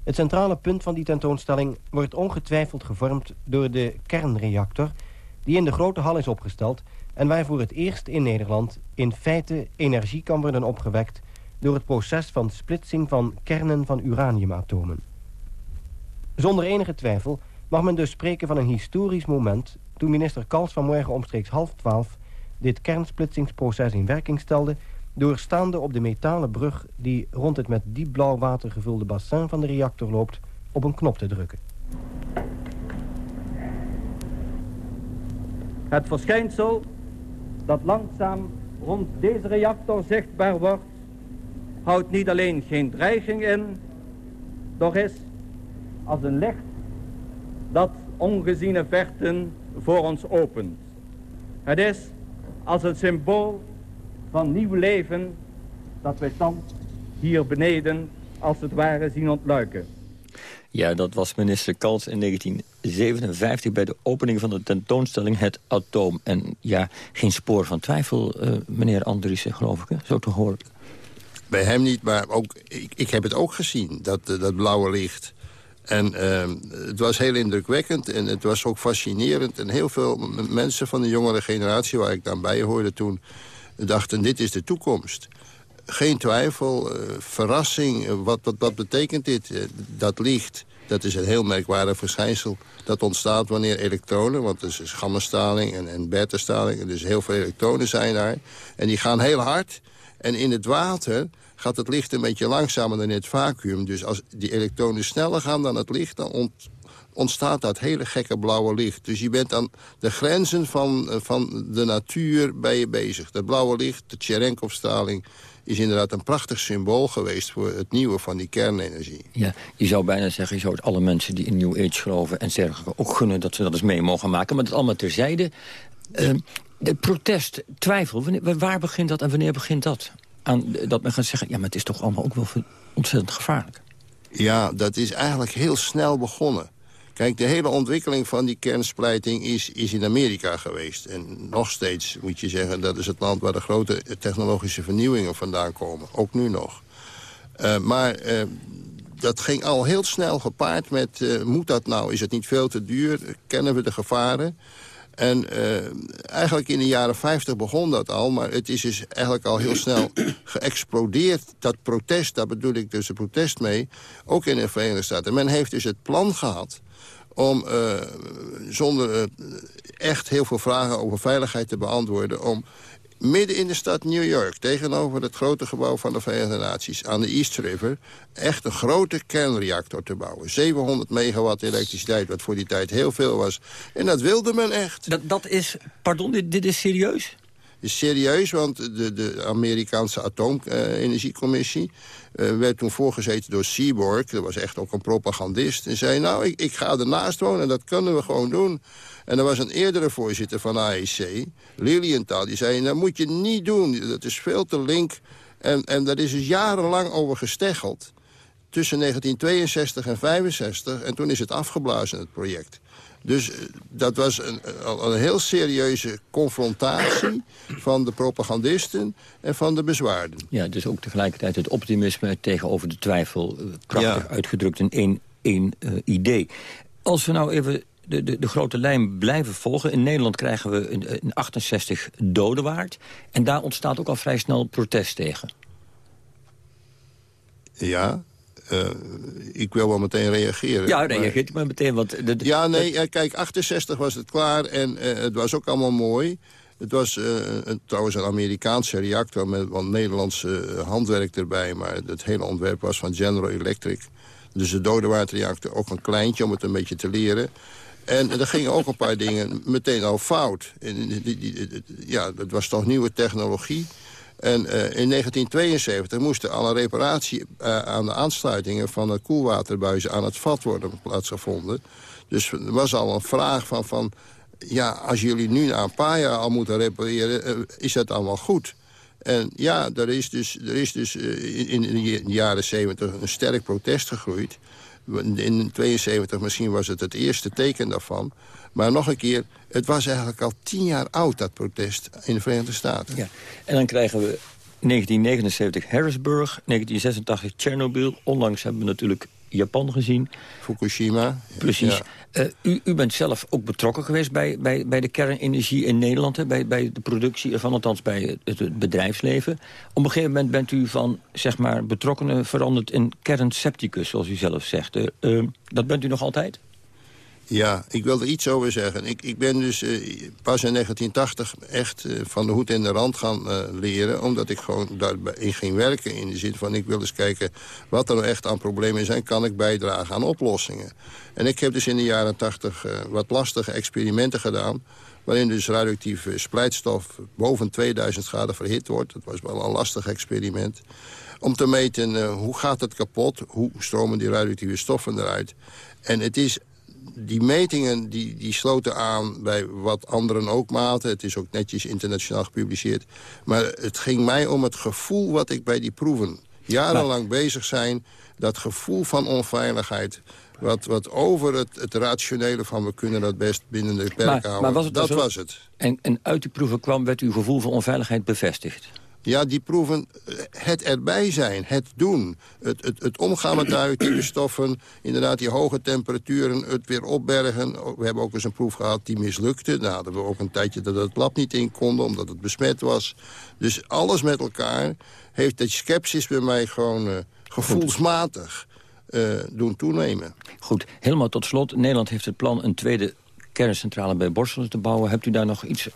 Het centrale punt van die tentoonstelling wordt ongetwijfeld gevormd door de kernreactor... die in de grote hal is opgesteld en waar voor het eerst in Nederland in feite energie kan worden opgewekt door het proces van splitsing van kernen van uraniumatomen. Zonder enige twijfel mag men dus spreken van een historisch moment... toen minister Kals vanmorgen omstreeks half twaalf... dit kernsplitsingsproces in werking stelde... doorstaande op de metalen brug... die rond het met diep blauw water gevulde bassin van de reactor loopt... op een knop te drukken. Het verschijnsel dat langzaam rond deze reactor zichtbaar wordt... houdt niet alleen geen dreiging in... doch is als een licht dat ongeziene vechten voor ons opent. Het is als een symbool van nieuw leven dat wij dan hier beneden als het ware zien ontluiken. Ja, dat was minister Kals in 1957 bij de opening van de tentoonstelling Het Atoom. En ja, geen spoor van twijfel, uh, meneer Andriessen, geloof ik, hè? zo te horen. Bij hem niet, maar ook, ik, ik heb het ook gezien, dat, eh, dat blauwe licht. En uh, het was heel indrukwekkend en het was ook fascinerend. En heel veel mensen van de jongere generatie, waar ik dan bij hoorde toen... dachten, dit is de toekomst. Geen twijfel, uh, verrassing, wat, wat, wat betekent dit? Dat licht, dat is een heel merkwaardig verschijnsel. Dat ontstaat wanneer elektronen, want er is gammastraling en, en beta-straling... dus heel veel elektronen zijn daar. En die gaan heel hard. En in het water gaat het licht een beetje langzamer dan in het vacuüm. Dus als die elektronen sneller gaan dan het licht... dan ontstaat dat hele gekke blauwe licht. Dus je bent aan de grenzen van, van de natuur bij je bezig. Dat blauwe licht, de Cherenkov-straling is inderdaad een prachtig symbool geweest... voor het nieuwe van die kernenergie. Ja, je zou bijna zeggen, je zou het alle mensen die in New Age geloven... en dergelijke ook gunnen dat ze dat eens mee mogen maken. Maar dat allemaal terzijde. Uh, de protest, twijfel, wanneer, waar begint dat en wanneer begint dat? aan, dat men gaat zeggen... ja, maar het is toch allemaal ook wel ontzettend gevaarlijk. Ja, dat is eigenlijk heel snel begonnen. Kijk, de hele ontwikkeling van die kernsplijting is, is in Amerika geweest. En nog steeds moet je zeggen, dat is het land waar de grote technologische vernieuwingen vandaan komen. Ook nu nog. Uh, maar uh, dat ging al heel snel gepaard met, uh, moet dat nou? Is het niet veel te duur? Kennen we de gevaren? En uh, eigenlijk in de jaren 50 begon dat al, maar het is dus eigenlijk al heel snel geëxplodeerd. Dat protest, daar bedoel ik dus het protest mee, ook in de Verenigde Staten. Men heeft dus het plan gehad om uh, zonder uh, echt heel veel vragen over veiligheid te beantwoorden... om midden in de stad New York... tegenover het grote gebouw van de Verenigde Naties aan de East River... echt een grote kernreactor te bouwen. 700 megawatt elektriciteit, wat voor die tijd heel veel was. En dat wilde men echt. Dat, dat is, pardon, dit, dit is serieus? is serieus, want de, de Amerikaanse atoomenergiecommissie... Uh, werd toen voorgezeten door Seaborg. Dat was echt ook een propagandist. En zei, nou, ik, ik ga ernaast wonen, dat kunnen we gewoon doen. En er was een eerdere voorzitter van AEC, Lilienthal... die zei, dat moet je niet doen, dat is veel te link. En, en daar is dus jarenlang over gesteggeld. Tussen 1962 en 65. En toen is het afgeblazen, het project. Dus eh, dat was een, een, een heel serieuze confrontatie van de propagandisten en van de bezwaarden. Ja, dus ook tegelijkertijd het optimisme tegenover de twijfel. Eh, krachtig uitgedrukt in één, één uh, idee. Als we nou even de, de, de, grote lijn blijven volgen. In Nederland krijgen we een, een 68 doden waard. En daar ontstaat ook al vrij snel protest tegen. Ja, uh, ik wil wel meteen reageren. Ja, reageert maar, maar meteen. Want de, de, ja, nee, kijk, 68 was het klaar en uh, het was ook allemaal mooi. Het was een, trouwens een Amerikaanse reactor met wat Nederlandse handwerk erbij. Maar het hele ontwerp was van General Electric. Dus de dodewaardreactor ook een kleintje om het een beetje te leren. En er gingen ook een paar dingen meteen al fout. En, die, die, ja, dat was toch nieuwe technologie. En uh, in 1972 moest er al een reparatie uh, aan de aansluitingen... van de koelwaterbuizen aan het vat worden plaatsgevonden. Dus er was al een vraag van... van ja, als jullie nu na een paar jaar al moeten repareren... Uh, is dat wel goed? En ja, er is dus, er is dus in, in de jaren 70 een sterk protest gegroeid... In 72 misschien was het het eerste teken daarvan. Maar nog een keer, het was eigenlijk al tien jaar oud, dat protest in de Verenigde Staten. Ja. En dan krijgen we 1979 Harrisburg, 1986 Chernobyl. Onlangs hebben we natuurlijk Japan gezien. Fukushima. Precies. Uh, u, u, bent zelf ook betrokken geweest bij, bij, bij de kernenergie in Nederland. Hè? Bij, bij de productie ervan, althans bij het, het, bedrijfsleven. Op een gegeven moment bent u van zeg maar, betrokkenen veranderd in kernsepticus, zoals u zelf zegt. Uh, dat bent u nog altijd? Ja, ik wil er iets over zeggen. Ik, ik ben dus eh, pas in 1980 echt eh, van de hoed en de rand gaan uh, leren... omdat ik gewoon daarin ging werken in de zin van... ik wil eens kijken wat er nou echt aan problemen zijn... kan ik bijdragen aan oplossingen. En ik heb dus in de jaren 80 wat lastige experimenten gedaan... waarin dus radioactieve splijtstof boven 2000 graden verhit wordt. Dat was wel een lastig experiment om te meten hoe gaat het kapot, hoe stromen die radioactieve stoffen eruit. En het is die metingen die, die sloten aan bij wat anderen ook maten. Het is ook netjes internationaal gepubliceerd. Maar het ging mij om het gevoel wat ik bij die proeven jarenlang bezig zijn. Dat gevoel van onveiligheid. Wat, wat over het, het rationele van we kunnen dat best binnen de perken houden. Maar was het dat was het. En, en uit die proeven kwam, werd uw gevoel van onveiligheid bevestigd? Ja, die proeven eh, het erbij zijn, het doen. Het, het, het omgaan met radioactieve stoffen, inderdaad die hoge temperaturen, het weer opbergen. We hebben ook eens een proef gehad die mislukte. Daar hadden we ook een tijdje dat het lab niet in konden, omdat het besmet was. Dus alles met elkaar heeft dat sceptisch bij mij gewoon uh, gevoelsmatig uh, doen toenemen. Goed, helemaal tot slot. Nederland heeft het plan een tweede kerncentrale bij Borselen te bouwen. Hebt u daar nog iets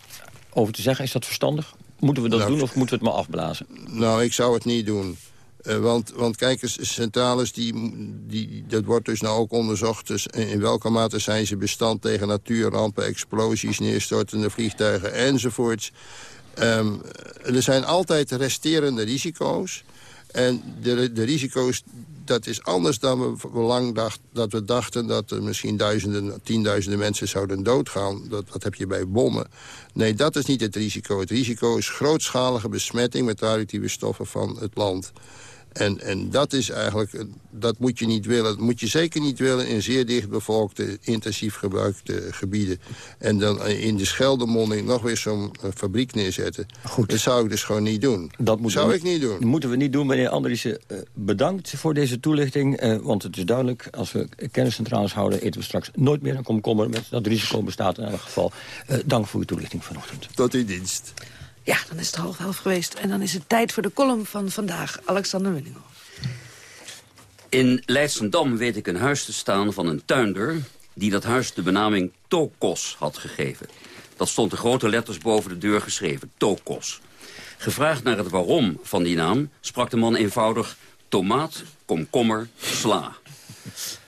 over te zeggen? Is dat verstandig? Moeten we dat nou, doen of moeten we het maar afblazen? Nou, ik zou het niet doen. Uh, want, want kijk eens, centrales, die, die, dat wordt dus nou ook onderzocht... Dus in welke mate zijn ze bestand tegen natuurrampen... explosies, neerstortende vliegtuigen enzovoorts. Um, er zijn altijd resterende risico's. En de, de risico's dat is anders dan we lang dacht, dat we dachten... dat er misschien duizenden, tienduizenden mensen zouden doodgaan. Dat, dat heb je bij bommen. Nee, dat is niet het risico. Het risico is grootschalige besmetting met radioactieve stoffen van het land. En, en dat is eigenlijk, dat moet je niet willen. Dat moet je zeker niet willen in zeer dichtbevolkte, intensief gebruikte gebieden. En dan in de Scheldemonding nog weer zo'n eh, fabriek neerzetten. Goed. Dat zou ik dus gewoon niet doen. Dat moet zou ik niet doen. moeten we niet doen. Meneer Andriessen, uh, bedankt voor deze toelichting. Want het is duidelijk, als we kenniscentrales houden... eten we straks nooit meer een komkommer. Met dat risico bestaat in elk geval. dank voor uw toelichting vanochtend. Tot uw dienst. Ja, dan is het half elf geweest. En dan is het tijd voor de column van vandaag. Alexander Winningoff. In Leidsendam weet ik een huis te staan van een tuinder... die dat huis de benaming Tokos had gegeven. Dat stond in grote letters boven de deur geschreven, Tokos. Gevraagd naar het waarom van die naam sprak de man eenvoudig... tomaat, komkommer, sla.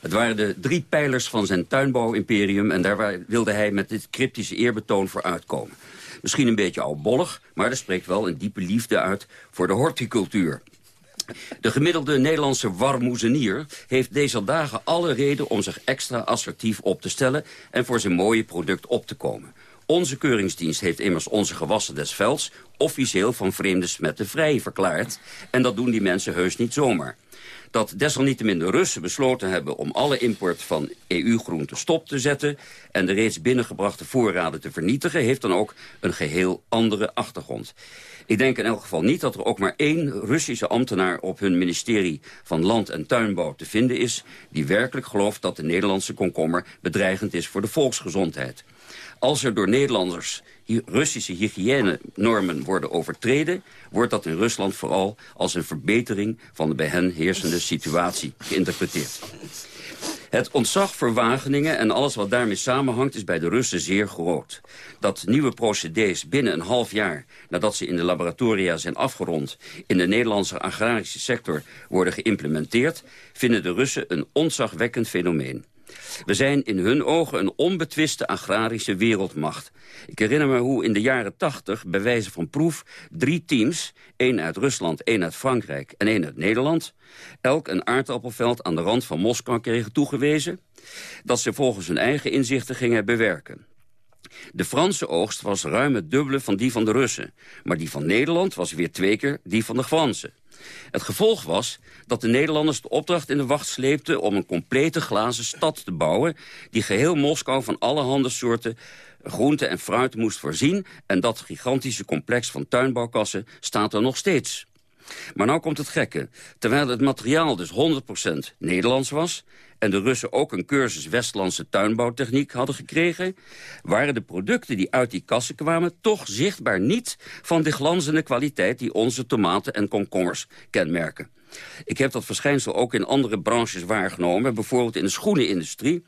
Het waren de drie pijlers van zijn tuinbouwimperium... en daar wilde hij met dit cryptische eerbetoon voor uitkomen. Misschien een beetje oudbollig, maar er spreekt wel een diepe liefde uit voor de horticultuur. De gemiddelde Nederlandse warmoezenier heeft deze dagen alle reden om zich extra assertief op te stellen en voor zijn mooie product op te komen. Onze keuringsdienst heeft immers onze gewassen des velds officieel van vreemde smetten vrij verklaard. En dat doen die mensen heus niet zomaar dat desalniettemin de Russen besloten hebben om alle import van EU-groenten stop te zetten en de reeds binnengebrachte voorraden te vernietigen, heeft dan ook een geheel andere achtergrond. Ik denk in elk geval niet dat er ook maar één Russische ambtenaar op hun ministerie van Land- en Tuinbouw te vinden is... die werkelijk gelooft dat de Nederlandse komkommer bedreigend is voor de volksgezondheid. Als er door Nederlanders Russische hygiënenormen worden overtreden... wordt dat in Rusland vooral als een verbetering van de bij hen heersende situatie geïnterpreteerd. Het ontzag voor Wageningen en alles wat daarmee samenhangt is bij de Russen zeer groot. Dat nieuwe procedés binnen een half jaar nadat ze in de laboratoria zijn afgerond... in de Nederlandse agrarische sector worden geïmplementeerd... vinden de Russen een ontzagwekkend fenomeen. We zijn in hun ogen een onbetwiste agrarische wereldmacht. Ik herinner me hoe in de jaren tachtig, bij wijze van proef... drie teams, één uit Rusland, één uit Frankrijk en één uit Nederland... elk een aardappelveld aan de rand van Moskou kregen toegewezen... dat ze volgens hun eigen inzichten gingen bewerken. De Franse oogst was ruim het dubbele van die van de Russen. Maar die van Nederland was weer twee keer die van de Fransen. Het gevolg was dat de Nederlanders de opdracht in de wacht sleepten... om een complete glazen stad te bouwen... die geheel Moskou van allerhande soorten groente en fruit moest voorzien... en dat gigantische complex van tuinbouwkassen staat er nog steeds. Maar nou komt het gekke. Terwijl het materiaal dus 100% Nederlands was en de Russen ook een cursus Westlandse tuinbouwtechniek hadden gekregen... waren de producten die uit die kassen kwamen toch zichtbaar niet van de glanzende kwaliteit die onze tomaten en komkommers kenmerken. Ik heb dat verschijnsel ook in andere branches waargenomen. Bijvoorbeeld in de schoenenindustrie.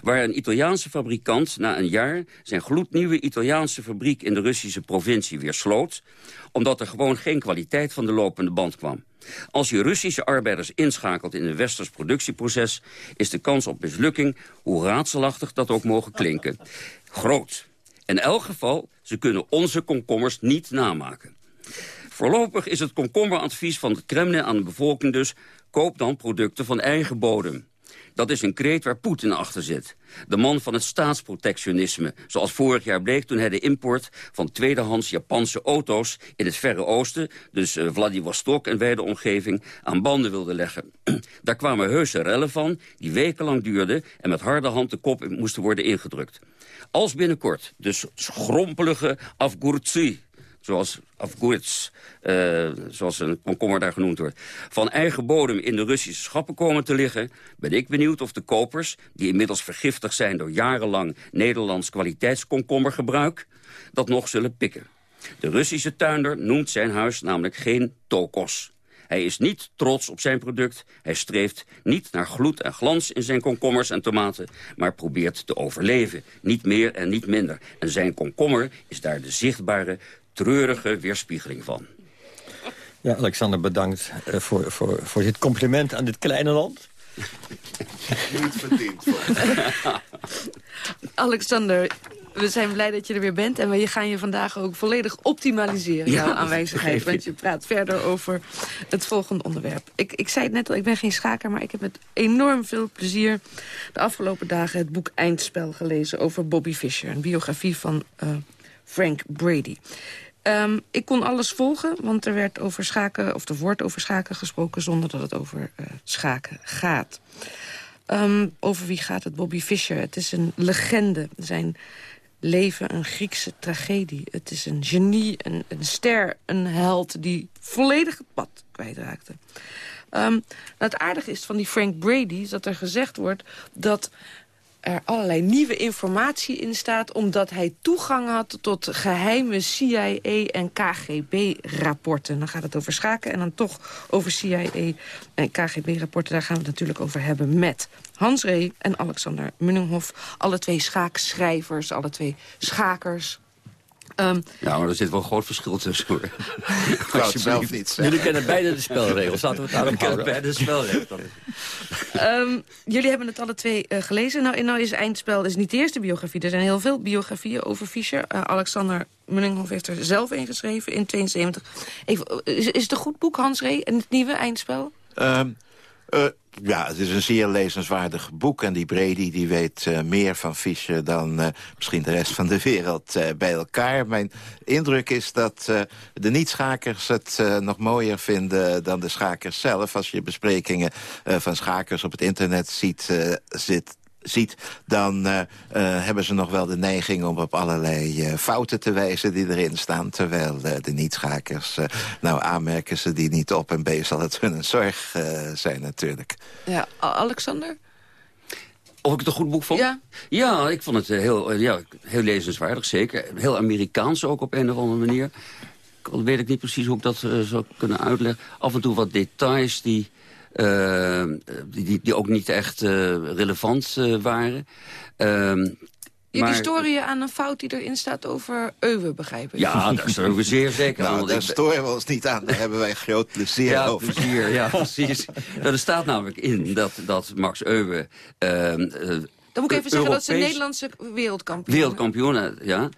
Waar een Italiaanse fabrikant na een jaar... zijn gloednieuwe Italiaanse fabriek in de Russische provincie weer sloot. Omdat er gewoon geen kwaliteit van de lopende band kwam. Als je Russische arbeiders inschakelt in een westers productieproces... is de kans op mislukking, hoe raadselachtig dat ook mogen klinken, groot. In elk geval, ze kunnen onze komkommers niet namaken. Voorlopig is het komkommeradvies van het Kremlin aan de bevolking dus... koop dan producten van eigen bodem. Dat is een kreet waar Poetin achter zit. De man van het staatsprotectionisme. Zoals vorig jaar bleek toen hij de import van tweedehands Japanse auto's... in het Verre Oosten, dus uh, Vladivostok en wijde omgeving... aan banden wilde leggen. Daar kwamen heuse rellen van, die wekenlang duurden... en met harde hand de kop moesten worden ingedrukt. Als binnenkort de schrompelige Afgurtsi zoals afgoerts, uh, zoals een komkommer daar genoemd wordt... van eigen bodem in de Russische schappen komen te liggen... ben ik benieuwd of de kopers, die inmiddels vergiftigd zijn... door jarenlang Nederlands kwaliteitskomkommergebruik... dat nog zullen pikken. De Russische tuinder noemt zijn huis namelijk geen tokos. Hij is niet trots op zijn product. Hij streeft niet naar gloed en glans in zijn komkommers en tomaten... maar probeert te overleven. Niet meer en niet minder. En zijn komkommer is daar de zichtbare treurige weerspiegeling van. Ja, Alexander, bedankt uh, voor, voor, voor dit compliment aan dit kleine land. Niet verdiend. Alexander, we zijn blij dat je er weer bent. En we gaan je vandaag ook volledig optimaliseren, jouw aanwezigheid. Want je praat verder over het volgende onderwerp. Ik, ik zei het net al, ik ben geen schaker, maar ik heb met enorm veel plezier... de afgelopen dagen het boek Eindspel gelezen over Bobby Fischer. Een biografie van uh, Frank Brady. Um, ik kon alles volgen, want er werd over schaken, of er wordt over schaken gesproken zonder dat het over uh, schaken gaat. Um, over wie gaat het? Bobby Fischer. Het is een legende. Zijn leven een Griekse tragedie. Het is een genie, een, een ster, een held die volledig het pad kwijtraakte. Nou het aardige is van die Frank Brady is dat er gezegd wordt dat er allerlei nieuwe informatie in staat... omdat hij toegang had tot geheime CIA- en KGB-rapporten. Dan gaat het over schaken en dan toch over CIA- en KGB-rapporten. Daar gaan we het natuurlijk over hebben met Hans Ree en Alexander Munninghoff. Alle twee schaakschrijvers, alle twee schakers... Um, ja, maar er zit wel een groot verschil tussen. Hoor. zelf niet Jullie kennen beide de spelregels. Laten we het kennen beide de spelregels. um, jullie hebben het alle twee uh, gelezen. Nou, nou is Eindspel is niet de eerste biografie. Er zijn heel veel biografieën over Fischer. Uh, Alexander Munninghoff heeft er zelf een geschreven in 72. Even, is, is het een goed boek, Hans Ree, en het nieuwe Eindspel? Um, uh, ja, het is een zeer lezenswaardig boek. En die Brady die weet uh, meer van Fischer dan uh, misschien de rest van de wereld bij elkaar. Mijn indruk is dat de niet-schakers het nog mooier vinden dan de schakers zelf. Als je besprekingen van schakers op het internet ziet, zit, ziet, dan uh, uh, hebben ze nog wel de neiging om op allerlei uh, fouten te wijzen die erin staan. Terwijl de niet-schakers, nou aanmerken ze die niet op en B zal het hun een zorg zijn natuurlijk. Ja, Alexander? Of ik het een goed boek vond? Ja, ja ik vond het heel, ja, heel lezenswaardig, zeker. Heel Amerikaans ook op een of andere manier. Weet ik niet precies hoe ik dat zou kunnen uitleggen. Af en toe wat details die uh, die, die ook niet echt uh, relevant uh, waren. Jullie storen je aan een fout die erin staat over Euwe, begrijp ik? Ja, daar storen we zeer zeker nou, aan. daar storen we ons niet aan. Daar hebben wij groot plezier ja, over. Plezier, ja, precies. nou, er staat namelijk in dat, dat Max Euwe... Dan moet ik even zeggen dat ze een Nederlandse wereldkampioen Wereldkampioen, ja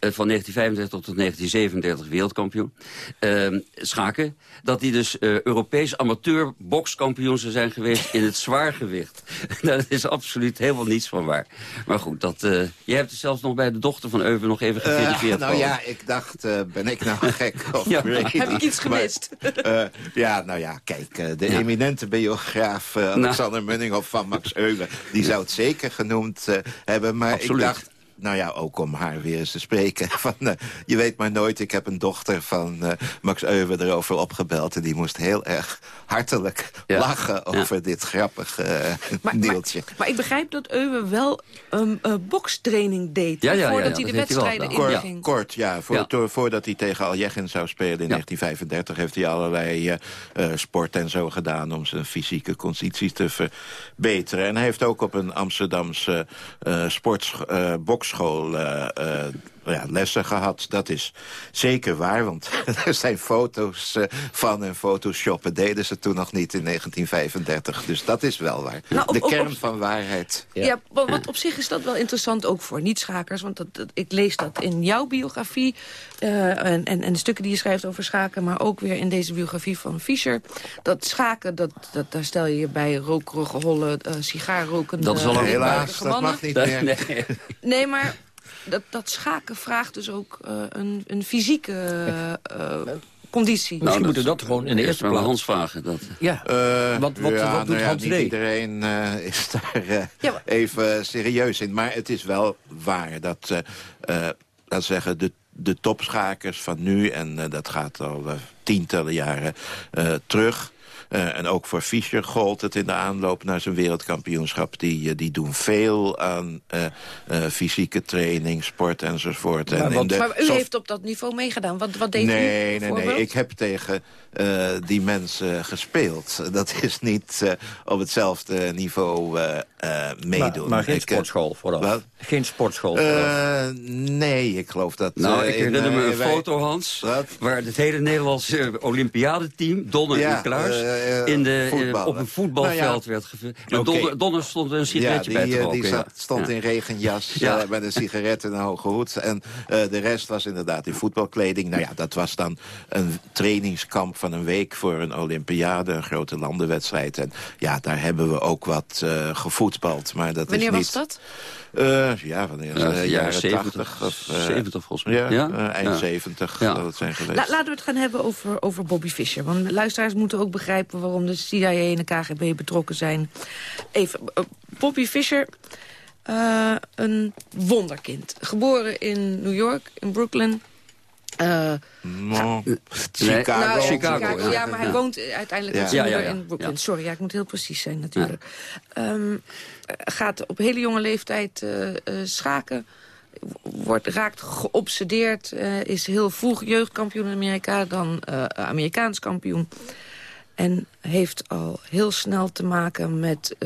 van 1935 tot 1937 wereldkampioen. Uh, schaken. Dat hij dus uh, Europees amateur bokskampioen zou zijn geweest in het zwaargewicht. dat is absoluut helemaal niets van waar. Maar goed, dat, uh, je hebt het zelfs nog bij de dochter van Euven nog even geverifieerd. nou ja, ik dacht, ben ik nou gek? Of ja, heb ik iets gemist? Maar, ja, nou ja, kijk, de ja. eminente biograaf Alexander nou. Munninghoff van Max Euwe... die zou het zeker genoemd hebben, maar absoluut. ik dacht nou ja, ook om haar weer eens te spreken. Van, eh, je weet maar nooit, ik heb een dochter van uh, Max Euwe erover opgebeld... en die moest heel erg hartelijk lachen over dit grappige maar, deeltje. Maar, maar, ik begrijp dat Euwe wel um, bokstraining deed... Ja, voordat hij de wedstrijden inging. Kort, kort, ja. Voor, to, voordat hij tegen Aljechin zou spelen in 1935... heeft hij allerlei sport en zo gedaan om zijn fysieke conditie te verbeteren. En hij heeft ook op een Amsterdamse sport, bokschool ja, lessen gehad. Dat is zeker waar, want er zijn foto's uh, van en photoshoppen. Deden ze toen nog niet in 1935. Dus dat is wel waar. Nou, op, de kern op, van waarheid. Ja, ja want op zich is dat wel interessant ook voor niet-schakers. Want dat, dat, ik lees dat in jouw biografie uh, en, en, en de stukken die je schrijft over schaken... maar ook weer in deze biografie van Fischer. Dat schaken, dat, dat, daar stel je je bij rokerige, holle, uh, sigaarrokende... Dat is al helaas, dat mag niet meer. Nee, nee maar dat, dat schaken vraagt dus ook uh, een, een fysieke uh, conditie. Nou, Misschien moeten we dat gewoon in de eerste plaats... Hans vragen. Dat. Ja, uh, wat, wat, ja, wat doet nou ja, Hans niet iedereen is daar ja, maar... even serieus in. Maar het is wel waar dat, dat zeggen, de, de topschakers van nu... en dat gaat al tientallen jaren terug... Uh, en ook voor Fischer gold het in de aanloop naar zijn wereldkampioenschap. Die, uh, die doen veel aan uh, fysieke training, sport enzovoort. Maar, en wat, de, maar u heeft op dat niveau meegedaan. Wat, wat deed nee, u Nee, nee, ik heb tegen die mensen gespeeld. Dat is niet op hetzelfde niveau meedoen. Maar, maar geen ik, sportschool vooral? Wat? Geen sportschool vooral? nee, ik geloof dat... Nou, ik herinner in, me een wij... foto, Hans... Wat? waar het hele Nederlandse Olympiadeteam, Donner ja, en Kluis... Uh, in de, op een voetbalveld nou ja. werd gevoerd. En okay. Donner, Donner, stond een sigaretje ja, die, bij te. Die zat, stond in regenjas met een sigaret en een hoge hoed. En de rest was inderdaad in voetbalkleding. Nou ja, dat was dan een trainingskamp van een week voor een Olympiade. Een grote landenwedstrijd. En ja, daar hebben we ook wat uh, gevoetbald. Maar dat Wanneer is niet... was dat? Uh, ja, wanneer ja, jaren 70, 80 of uh, 70 volgens mij. Ja, ja? Uh, eind ja. 70 ja. dat het zijn geweest. La, laten we het gaan hebben over, over Bobby Fischer. Want luisteraars moeten ook begrijpen waarom de CIA en de KGB betrokken zijn. Even, Bobby Fischer, een wonderkind. Geboren in New York, in Brooklyn. Uh, no. Chicago. Nou, Chicago, Chicago ja. maar hij woont uiteindelijk ja. in Brooklyn. Sorry, ja, ik moet heel precies zijn natuurlijk. Um, gaat op hele jonge leeftijd uh, uh, schaken. Wordt, raakt geobsedeerd. is heel vroeg jeugdkampioen in Amerika. Dan Amerikaans kampioen. En heeft al heel snel te maken met...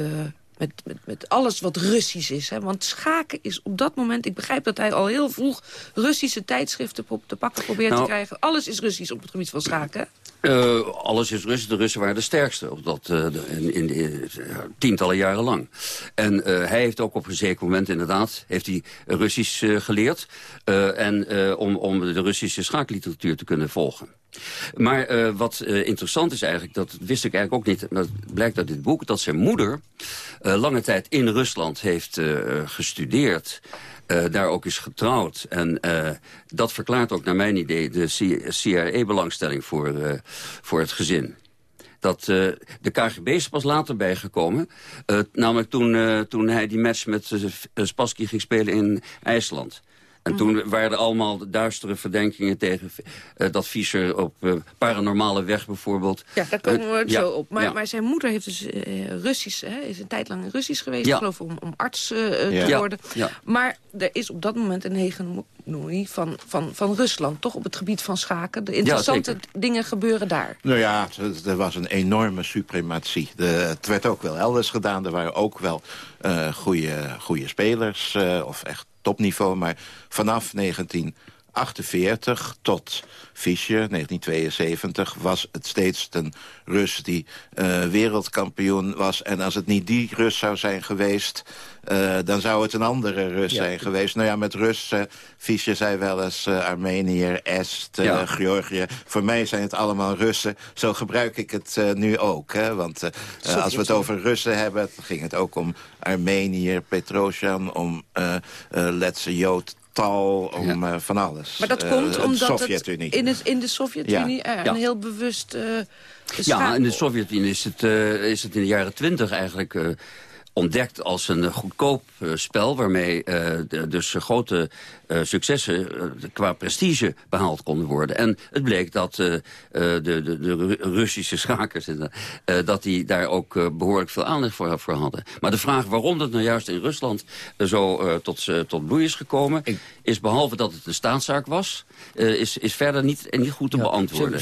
Met, met, met, alles wat Russisch is. Hè? Want schaken is op dat moment... Ik begrijp dat hij al heel vroeg Russische tijdschriften op te pakken probeert nou, te krijgen. Alles is Russisch op het gebied van schaken. Uh, alles is Russisch. De Russen waren de sterkste. Op dat, uh, in, in, uh, tientallen jaren lang. En hij heeft ook op een zeker moment inderdaad heeft hij Russisch geleerd. en om, om de Russische schaakliteratuur te kunnen volgen. Maar wat interessant is eigenlijk, dat wist ik eigenlijk ook niet... dat blijkt uit dit boek, dat zijn moeder lange tijd in Rusland heeft gestudeerd... daar ook is getrouwd. En dat verklaart ook naar mijn idee de CIA-belangstelling voor, voor het gezin dat de KGB is pas later bijgekomen. Namelijk toen, toen hij die match met Spassky ging spelen in IJsland. En toen waren er allemaal duistere verdenkingen tegen uh, dat Fischer op uh, paranormale weg bijvoorbeeld. Ja, daar komen we uh, zo ja, op. Maar, ja. maar zijn moeder heeft dus Russisch, hè, is een tijd lang Russisch geweest, Ja. ik geloof om, om arts te Ja. worden. Ja. Maar er is op dat moment een hegemonie van, van, van Rusland, toch op het gebied van schaken. De interessante dingen gebeuren daar. Nou ja, er was een enorme suprematie. De, het werd ook wel elders gedaan. Er waren ook wel eh goede spelers, eh, of echt topniveau. Maar vanaf 1948 tot Fischer, 1972, was het steeds een Rus die eh, wereldkampioen was. En als het niet die Rus zou zijn geweest, eh, dan zou het een andere Rus Ja. zijn geweest. Nou ja, met Rus, eh Fischer zei wel eens eh, Armeniër, Est, Ja. Georgië. Voor mij zijn het allemaal Russen. Zo gebruik ik het nu ook. Hè? Want als we het over Russen hebben, ging het ook om Armeniër, Petrosjan, om Letse Jood, Om eh, van alles. Maar dat Eh, komt de omdat het Sovjet-Unie. in, het, in de Sovjet-Unie Ja. Ja. een heel bewust... eh Ja, in de Sovjet-Unie is, het, eh, is het in de jaren twintig eigenlijk... eh, ontdekt als een goedkoop spel... waarmee de, dus grote successen qua prestige behaald konden worden. En het bleek dat de, de, de, Russische schakers... dat die daar ook behoorlijk veel aandacht voor, voor, hadden. Maar de vraag waarom dat nou juist in Rusland zo tot, tot bloei is gekomen... is behalve dat het een staatszaak was... is, is verder niet, niet goed te beantwoorden.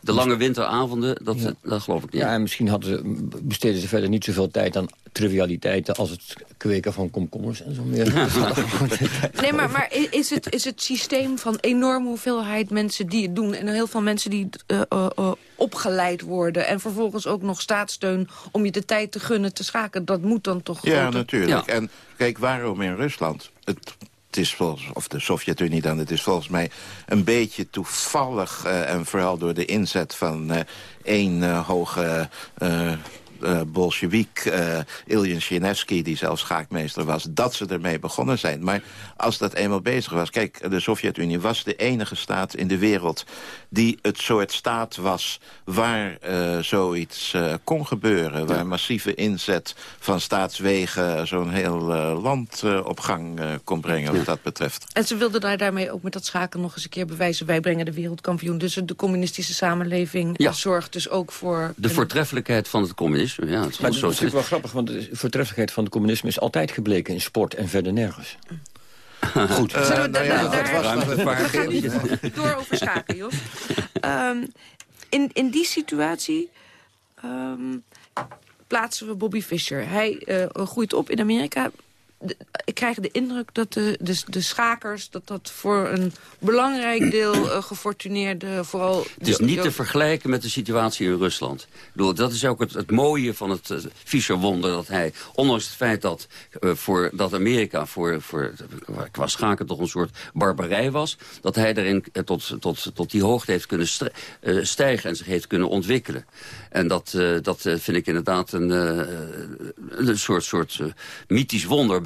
de lange winteravonden, dat, dat geloof ik niet. Ja, en misschien hadden ze, besteden ze verder niet zoveel tijd aan trivialiteiten... als het kweken van komkommers en zo meer. nee, maar, maar is, het, is het systeem van enorme hoeveelheid mensen die het doen... en heel veel mensen die uh, uh, opgeleid worden... en vervolgens ook nog staatssteun om je de tijd te gunnen te schaken... dat moet dan toch... Ja, natuurlijk. En kijk, waarom in Rusland? Het het is volgens, of de Sovjet-Unie dan, het is volgens mij een beetje toevallig... Uh, en vooral door de inzet van uh, één uh, hoge uh, Bolshevik, uh, Ilyin Shinevsky, die zelfs schaakmeester was, dat ze ermee begonnen zijn. Maar als dat eenmaal bezig was... Kijk, de Sovjet-Unie was de enige staat in de wereld... die het soort staat was waar uh, zoiets kon gebeuren. Waar massieve inzet van staatswegen zo'n heel land op gang kon brengen, wat dat betreft. En ze wilden daar daarmee ook met dat schaken nog eens een keer bewijzen... wij brengen de wereldkampioen. Dus de communistische samenleving ja. zorgt dus ook voor... De voortreffelijkheid van het communisme ja, het maar is natuurlijk wel grappig, want de voortreffelijkheid van het communisme... is altijd gebleken in sport en verder nergens. Goed. Uh, Zullen we nou ja, daar, daar, door over schaken, Jos. Um, in, in die situatie um, plaatsen we Bobby Fischer. Hij uh, groeit op in Amerika ik krijg de indruk dat de, de, de, schakers... dat dat voor een belangrijk deel uh, gefortuneerde... vooral het is niet te vergelijken met de situatie in Rusland. Bedoel, dat is ook het, het mooie van het uh, Fischer-wonder... dat hij, ondanks het feit dat, uh, voor, dat Amerika voor, voor, qua schaken toch een soort barbarij was... dat hij daarin tot, tot, tot die hoogte heeft kunnen stijgen en zich heeft kunnen ontwikkelen. En dat, dat vind ik inderdaad een, een soort, soort mythisch wonder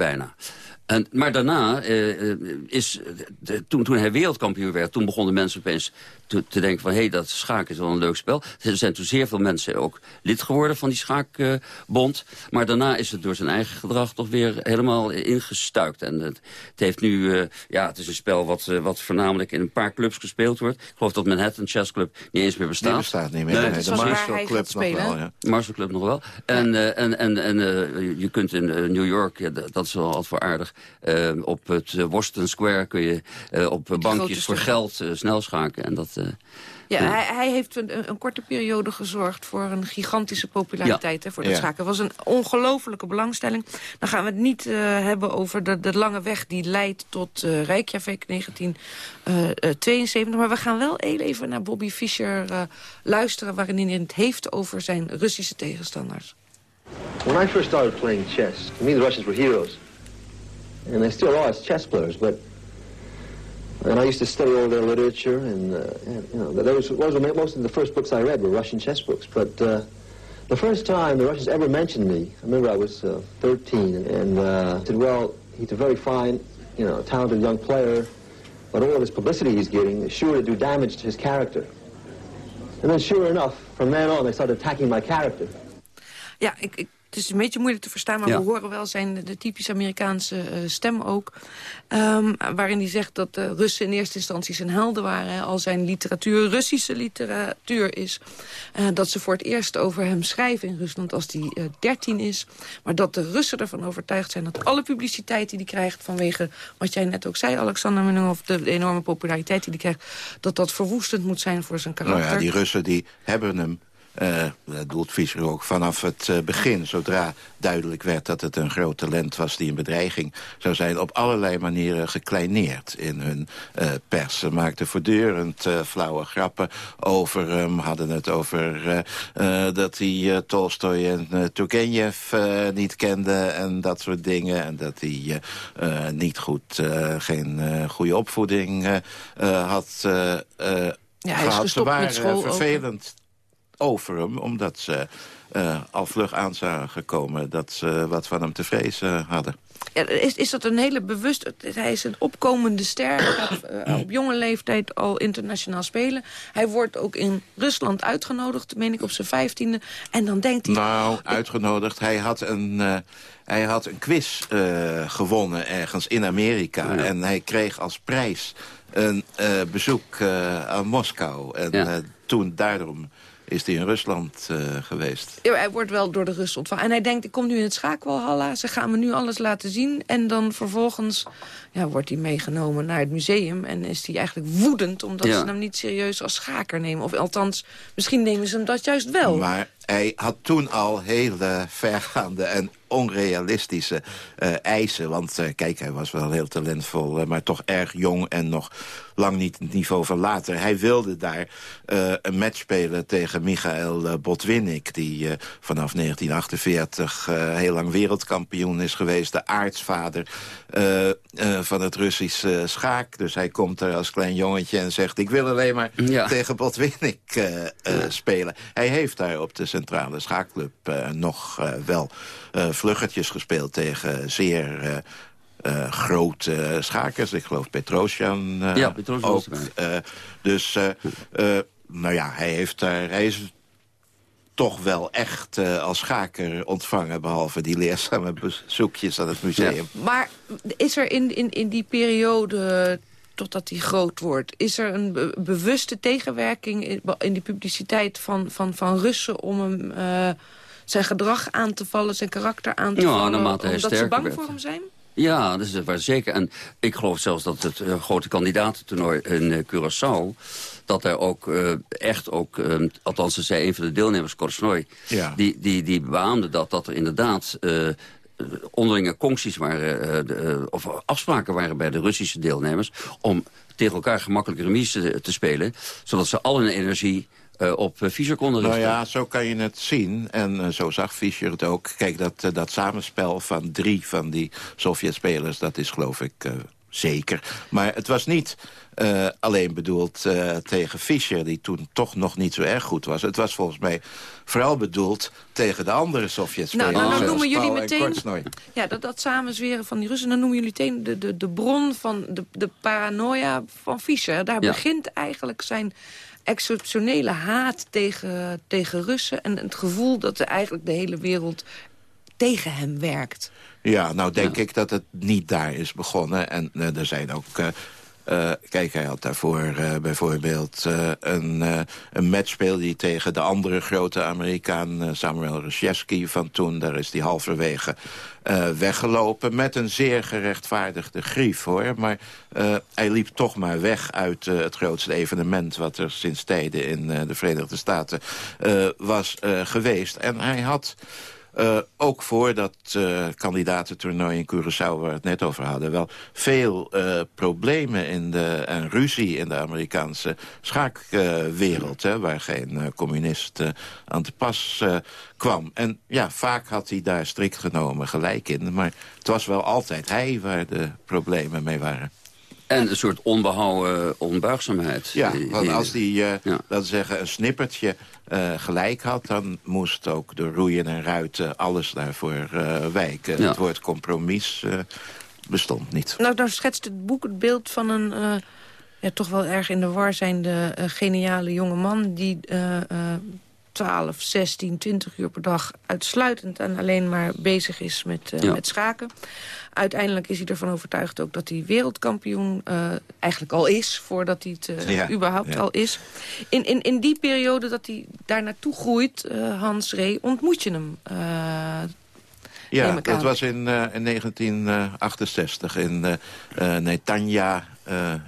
En, maar daarna, uh, is, de, toen, toen hij wereldkampioen werd... toen begonnen mensen opeens te, te denken van... hé, hey, dat schaken is wel een leuk spel. Er zijn toen zeer veel mensen ook lid geworden van die schaakbond. maar daarna is het door zijn eigen gedrag toch weer helemaal ingestuikt. En het, het heeft nu... Uh, ja, het is een spel wat, uh, wat voornamelijk in een paar clubs gespeeld wordt. Ik geloof dat Manhattan Chess Club niet eens meer bestaat. Die bestaat niet meer. Nee, nee, de Marshall Club nog wel, ja. Marshall Club nog wel. En, ja. en, en, en je kunt in New York, ja, dat is wel altijd voor aardig... op het Washington Square kun je op bankjes voor geld snel schaken. En dat, ja, Hij, hij, heeft een, een, korte periode gezorgd voor een gigantische populariteit hè, voor dat schaken. Het was een ongelofelijke belangstelling. Dan gaan we het niet uh, hebben over de, de, lange weg die leidt tot uh, Reykjavik 1972. Uh, maar we gaan wel even naar Bobby Fischer uh, luisteren... waarin hij het heeft over zijn Russische tegenstanders. When I first started playing chess, to me the Russians were heroes. And they still are as chess players, but... And I used to study all their literature, and, uh, and you know, those, were most of the first books I read were Russian chess books. But uh, the first time the Russians ever mentioned me, I remember I was uh, 13, and uh, said, "Well, he's a very fine, you know, talented young player, but all this publicity he's getting is sure to do damage to his character." And then, sure enough, from then on, they started attacking my character. Ja, ik, ik Het is een beetje moeilijk te verstaan, maar we horen wel zijn de typische Amerikaanse uh, stem ook. Um, waarin hij zegt dat de Russen in eerste instantie zijn helden waren. Al zijn literatuur Russische literatuur is. Uh, dat ze voor het eerst over hem schrijven in Rusland als hij uh, 13 is. Maar dat de Russen ervan overtuigd zijn dat alle publiciteit die hij krijgt... vanwege wat jij net ook zei, Alexander Menungov... de, de enorme populariteit die hij krijgt... dat dat verwoestend moet zijn voor zijn karakter. Nou ja, die Russen die hebben hem dat doelt Fischer ook vanaf het uh, begin, zodra duidelijk werd dat het een groot talent was die een bedreiging zou zijn, op allerlei manieren gekleineerd in hun uh, pers. Ze maakten voortdurend flauwe grappen over hem, hadden het over dat hij Tolstoy en Turgenev niet kende en dat soort dingen. En dat hij niet goed, geen goede opvoeding had ja, hij is gehad. Ze waren vervelend. Over hem... omdat ze uh, al vlug aan zagen komen dat ze wat van hem te vrezen hadden. Ja, is, is dat een hele bewust... Hij is een opkomende ster. Uh, op jonge leeftijd al internationaal spelen. Hij wordt ook in Rusland uitgenodigd, meen ik, op zijn vijftiende. En dan denkt hij... Nou, uitgenodigd. Hij had een... Uh, hij had een quiz uh, gewonnen ergens in Amerika. Ja. En hij kreeg als prijs een uh, bezoek uh, aan Moskou. En ja. toen daarom is hij in Rusland uh, geweest. Ja, hij wordt wel door de Russen ontvangen. En hij denkt, ik kom nu in het schaakwalhalla. Ze gaan me nu alles laten zien. En dan vervolgens ja, wordt hij meegenomen naar het museum. En is hij eigenlijk woedend omdat ja. ze hem niet serieus als schaker nemen. Of althans, misschien nemen ze hem dat juist wel. Maar hij had toen al hele vergaande en onrealistische uh, eisen. Want uh, kijk, hij was wel heel talentvol, uh, maar toch erg jong en nog lang niet het niveau van later. Hij wilde daar een match spelen tegen Michael Botwinnik... die vanaf 1948 heel lang wereldkampioen is geweest. De aartsvader van het Russische schaak. Dus hij komt er als klein jongetje en zegt... ik wil alleen maar ja. tegen Botwinnik ja. spelen. Hij heeft daar op de centrale schaakclub nog wel vluggetjes gespeeld tegen zeer... Uh, uh, grote schakers. Ik geloof Petrosian uh, ja, Petrosian ook. dus, nou ja, hij, heeft daar, hij is toch wel echt als schaker ontvangen... behalve die leerzame bezoekjes aan het museum. Ja. Maar is er in, in, in die periode totdat hij groot wordt. Is er een be bewuste tegenwerking in, in die publiciteit van, van, van Russen... om hem uh, zijn gedrag aan te vallen, zijn karakter aan te ja, vallen... omdat ze bang werd. voor hem zijn? Ja, dat is waar zeker. En ik geloof zelfs dat het uh, grote kandidatentoernooi in uh, Curaçao... dat er ook uh, echt ook... althans, ze zei een van de deelnemers, Korsnoy... Ja. Die, die, die beaamde dat, dat er inderdaad onderlinge concties waren... of afspraken waren bij de Russische deelnemers... om tegen elkaar gemakkelijk remise te, te spelen... zodat ze al hun energie uh, op uh, Fischer konden richten. Nou ja, zo kan je het zien. En uh, zo zag Fischer het ook. Kijk, dat, dat samenspel van drie van die Sovjet-spelers... dat is geloof ik zeker. Maar het was niet alleen bedoeld tegen Fischer... die toen toch nog niet zo erg goed was. Het was volgens mij vooral bedoeld tegen de andere Sovjet-spelers. Nou, nou, noemen jullie meteen ja, dat, dat samenzweren van die Russen... dan noemen jullie meteen de, de, de bron van de, de paranoia van Fischer. Daar Ja. begint eigenlijk zijn exceptionele haat tegen, tegen Russen... en het gevoel dat er eigenlijk de hele wereld tegen hem werkt. Ja, nou denk ik dat het niet daar is begonnen. En eh, er zijn ook... eh, eh, kijk, hij had daarvoor eh, bijvoorbeeld eh, een, een match speelde tegen de andere grote Amerikaan, Samuel Reshevsky van toen. Daar is hij halverwege weggelopen met een zeer gerechtvaardigde grief, hoor. Maar hij liep toch maar weg uit het grootste evenement... wat er sinds tijden in de Verenigde Staten was geweest. En hij had... Uh, ook voor dat uh, kandidatentoernooi in Curaçao, waar we het net over hadden... wel veel uh, problemen in de, en ruzie in de Amerikaanse schaakwereld... waar geen communist aan te pas kwam. En ja, vaak had hij daar strikt genomen gelijk in. Maar het was wel altijd hij waar de problemen mee waren. En een soort onbehouden onbuigzaamheid. Ja, Die- want die- als hij, uh, Ja. laten we zeggen, een snippertje uh, gelijk had... dan moest ook de roeien en ruiten alles daarvoor uh, wijken. Ja. Het woord compromis uh, bestond niet. Nou, daar schetst het boek het beeld van een... eh, ja, toch wel erg in de war zijnde eh, geniale jonge man... die eh, eh, 12, 16, 20 uur per dag uitsluitend en alleen maar bezig is met, eh, Ja. met schaken. Uiteindelijk is hij ervan overtuigd ook dat hij wereldkampioen eh, eigenlijk al is... voordat hij het eh, Ja, überhaupt ja. al is. In, in, in die periode dat hij daar naartoe groeit, Hans Ree, ontmoet je hem. Ja, dat was in, in 1968 in Netanya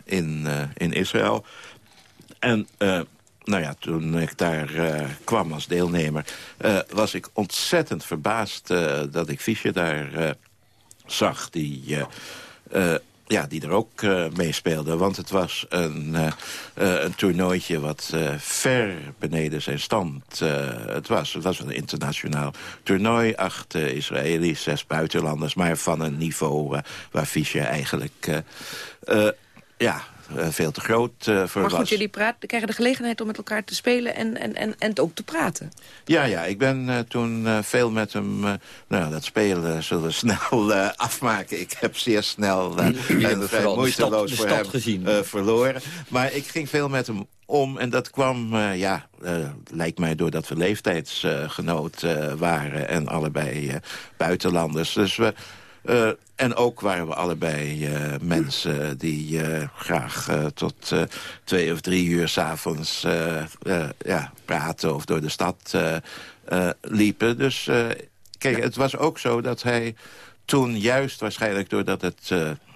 in, in Israël. En nou ja, toen ik daar uh, kwam als deelnemer... Uh, was ik ontzettend verbaasd uh, dat ik Fischer daar zag... die ja, die er ook uh, meespeelde. Want het was een, een toernooitje wat ver beneden zijn stand het was. Het was een internationaal toernooi. Acht Israëli's, zes buitenlanders. Maar van een niveau waar Fischer eigenlijk... Ja, eh, veel te groot uh, voor maar goed, was. jullie praten, krijgen de gelegenheid om met elkaar te spelen en, en, en, en ook te praten. Ja, ja, ik ben toen veel met hem... nou, dat spelen zullen we snel afmaken. Ik heb zeer snel en vrij moeiteloos voor hem gezien. verloren. Maar ik ging veel met hem om. En dat kwam, ja, lijkt mij doordat we leeftijdsgenoot waren... en allebei buitenlanders. Dus we uh, en ook waren we allebei uh, mensen die uh, graag tot twee of drie uur s'avonds ja, praten of door de stad liepen. Dus kijk, het was ook zo dat hij toen juist waarschijnlijk doordat het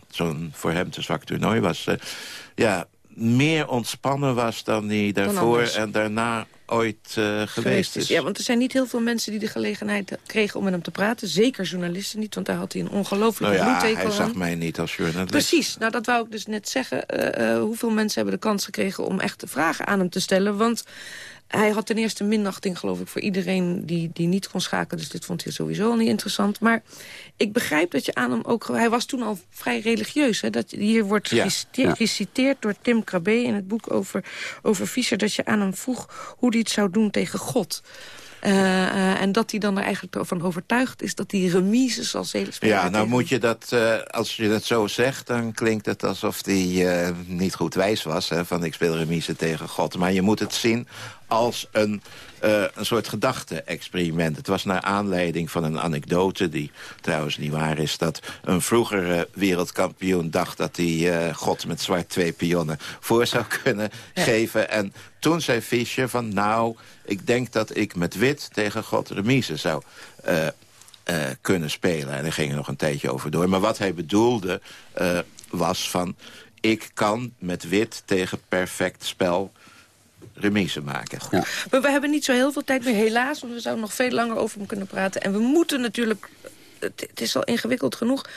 zo'n voor hem te zwak toernooi was... ja, meer ontspannen was dan hij daarvoor en daarna ooit uh, geweest is. Ja, want er zijn niet heel veel mensen die de gelegenheid kregen om met hem te praten. Zeker journalisten niet, want daar had hij een ongelooflijke nou ja, hij zag mij niet als journalist. Precies, nou dat wou ik dus net zeggen. Uh, uh, hoeveel mensen hebben de kans gekregen om echt vragen aan hem te stellen? Want hij had ten eerste minachting, geloof ik, voor iedereen die, die niet kon schaken. Dus dit vond hij sowieso al niet interessant. Maar ik begrijp dat je aan hem ook... Hij was toen al vrij religieus. Hè? Dat, hier wordt ja, geciteerd door Tim Krabbe in het boek over, over Fischer... dat je aan hem vroeg hoe hij het zou doen tegen God. Uh, uh, en dat hij dan er eigenlijk van overtuigd is... dat hij remise zal spelen. Ja, nou moet je dat... Uh, als je dat zo zegt, dan klinkt het alsof hij niet goed wijs was... Hè, van ik speel remise tegen God. Maar je moet het zien als een, uh, een soort gedachte-experiment. Het was naar aanleiding van een anekdote, die trouwens niet waar is... dat een vroegere wereldkampioen dacht dat hij uh, God met zwart twee pionnen voor zou kunnen geven. En toen zei Fischer van nou, ik denk dat ik met wit tegen God remise zou... Uh, kunnen spelen. En daar ging er nog een tijdje over door. Maar wat hij bedoelde was van... ik kan met wit tegen perfect spel remise maken. Ja. Maar we hebben niet zo heel veel tijd meer, helaas. Want we zouden nog veel langer over hem kunnen praten. En we moeten natuurlijk... Het, is al ingewikkeld genoeg.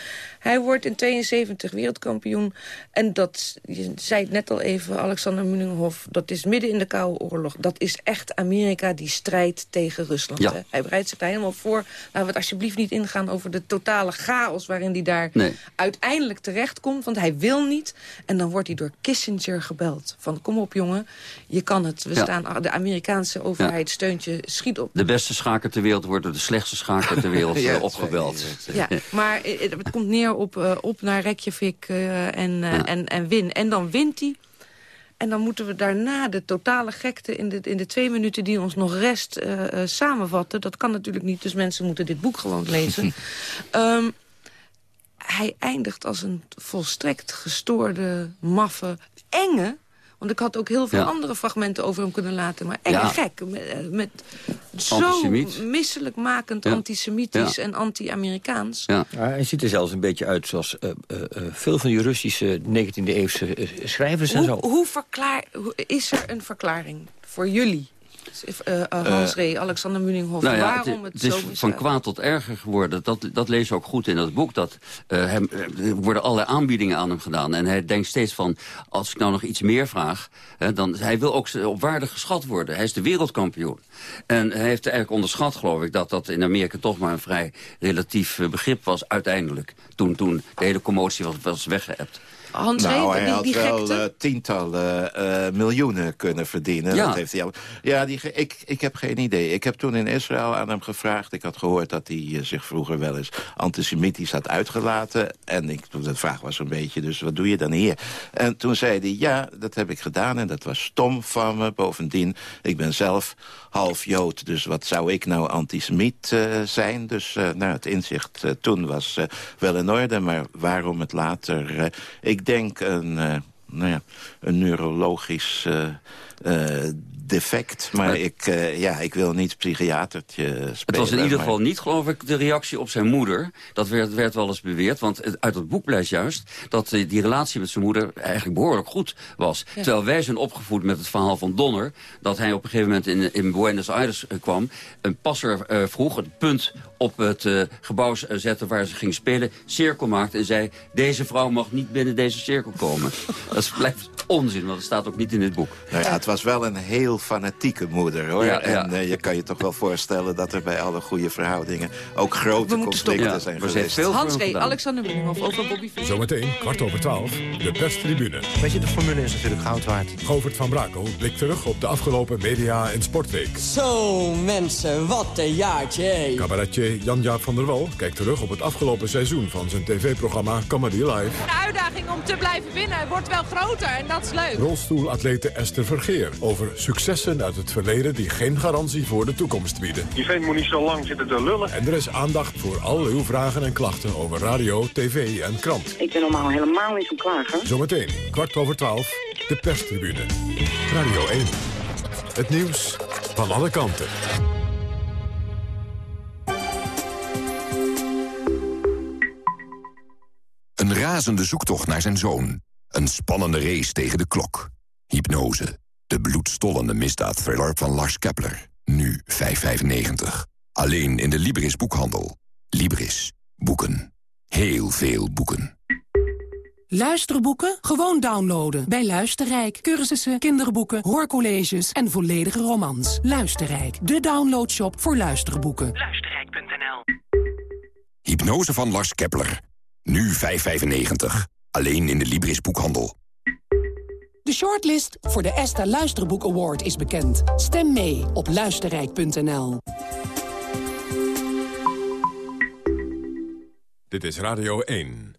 Hij wordt in 72 wereldkampioen. En dat, je zei het net al even, Alexander Munninghoff... dat is midden in de Koude Oorlog. Dat is echt Amerika die strijdt tegen Rusland. Ja. Hij bereidt zich daar helemaal voor. Laten we het alsjeblieft niet ingaan over de totale chaos... waarin hij daar nee. uiteindelijk terechtkomt. Want hij wil niet. En dan wordt hij door Kissinger gebeld. Van kom op jongen, je kan het. We ja. staan, de Amerikaanse overheid ja. steunt je, schiet op. De beste schaker ter wereld wordt door de slechtste schaker ter wereld ja, opgebeld. Ja, maar het komt neer op, uh, op naar Reykjavik uh, en, uh, ja. en, en win. En dan wint hij. En dan moeten we daarna de totale gekte in de, in de twee minuten die ons nog rest samenvatten. Dat kan natuurlijk niet, dus mensen moeten dit boek gewoon lezen. um, hij eindigt als een volstrekt gestoorde, maffe, enge want ik had ook heel veel ja. andere fragmenten over hem kunnen laten. Maar echt ja. gek. Met, met zo misselijk makend antisemitisch en anti-Amerikaans. Ja. hij ziet er zelfs een beetje uit zoals uh, uh, veel van die Russische 19e-eeuwse schrijvers hoe, en zo. Hoe verklaar, hoe, is er een verklaring voor jullie? Uh, uh, Hans Ree, Alexander Munninghoff. Nou ja, Waarom het, het, het is van kwaad tot erger geworden. Dat, dat lees je ook goed in dat boek. Dat, uh, hem, er worden allerlei aanbiedingen aan hem gedaan. En hij denkt steeds van, als ik nou nog iets meer vraag... Hè, dan, hij wil ook op waarde geschat worden. Hij is de wereldkampioen. En hij heeft eigenlijk onderschat, geloof ik... dat dat in Amerika toch maar een vrij relatief begrip was uiteindelijk. Toen, toen de hele commotie was, was weggeëpt. Hans nou, hij die, had die wel uh, tientallen uh, miljoenen kunnen verdienen. Ja, dat heeft hij al... ja die, ik, ik heb geen idee. Ik heb toen in Israël aan hem gevraagd. Ik had gehoord dat hij uh, zich vroeger wel eens antisemitisch had uitgelaten. En ik, de vraag was een beetje, dus wat doe je dan hier? En toen zei hij, ja, dat heb ik gedaan en dat was stom van me. Bovendien, ik ben zelf half Jood, dus wat zou ik nou antisemiet zijn? Dus nou, het inzicht toen was wel in orde, maar waarom het later... ik denk een, uh, nou ja, een neurologisch uh, uh, defect. Maar, maar ik, uh, ja, ik wil niet psychiatertje spelen. Het was in ieder maar... geval niet, geloof ik, de reactie op zijn moeder. Dat werd, werd wel eens beweerd. Want uit het boek blijkt juist dat die relatie met zijn moeder eigenlijk behoorlijk goed was. Ja. Terwijl wij zijn opgevoed met het verhaal van Donner. Dat hij op een gegeven moment in, in Buenos Aires kwam. Een passer uh, vroeg het punt op het uh, gebouw zetten waar ze ging spelen. Cirkel maakte en zei, deze vrouw mag niet binnen deze cirkel komen. dat blijft onzin, want het staat ook niet in het boek. Nou ja, het was wel een heel fanatieke moeder, hoor. Ja, ja. En eh, je kan je toch wel voorstellen dat er bij alle goede verhoudingen... ook grote conflicten Ja, zijn geweest. Hans G. Alexander Bloemhoff over Bobby Fischer. Zometeen, kwart over twaalf, de perstribune. Weet je, de formule is natuurlijk goud waard. Govert van Brakel blikt terug op de afgelopen media- en sportweek. Zo mensen, wat een jaartje. Cabaretier Jan-Jaap van der Wal kijkt terug op het afgelopen seizoen... van zijn tv-programma Comedy Live. De uitdaging om te blijven winnen wordt wel groter en dat is leuk. Rolstoelatlete Esther Vergeer over successen uit het verleden... die geen garantie voor de toekomst bieden. Die vent moet niet zo lang zitten te lullen. En er is aandacht voor al uw vragen en klachten over radio, tv en krant. Ik ben normaal helemaal niet zo'n klager. Zometeen, kwart over twaalf, de perstribune. Radio 1. Het nieuws van alle kanten. Een razende zoektocht naar zijn zoon. Een spannende race tegen de klok. Hypnose. De bloedstollende misdaadthriller van Lars Kepler. Nu 5,95. Alleen in de Libris boekhandel. Libris. Boeken. Heel veel boeken. Luisterboeken? Gewoon downloaden. Bij Luisterrijk. Cursussen, kinderboeken, hoorcolleges en volledige romans. Luisterrijk. De downloadshop voor luisterboeken. Luisterrijk.nl Hypnose van Lars Kepler. Nu 5,95. Alleen in de Libris boekhandel. De shortlist voor de ESTA Luisterboek Award is bekend. Stem mee op luisterrijk.nl. Dit is Radio 1.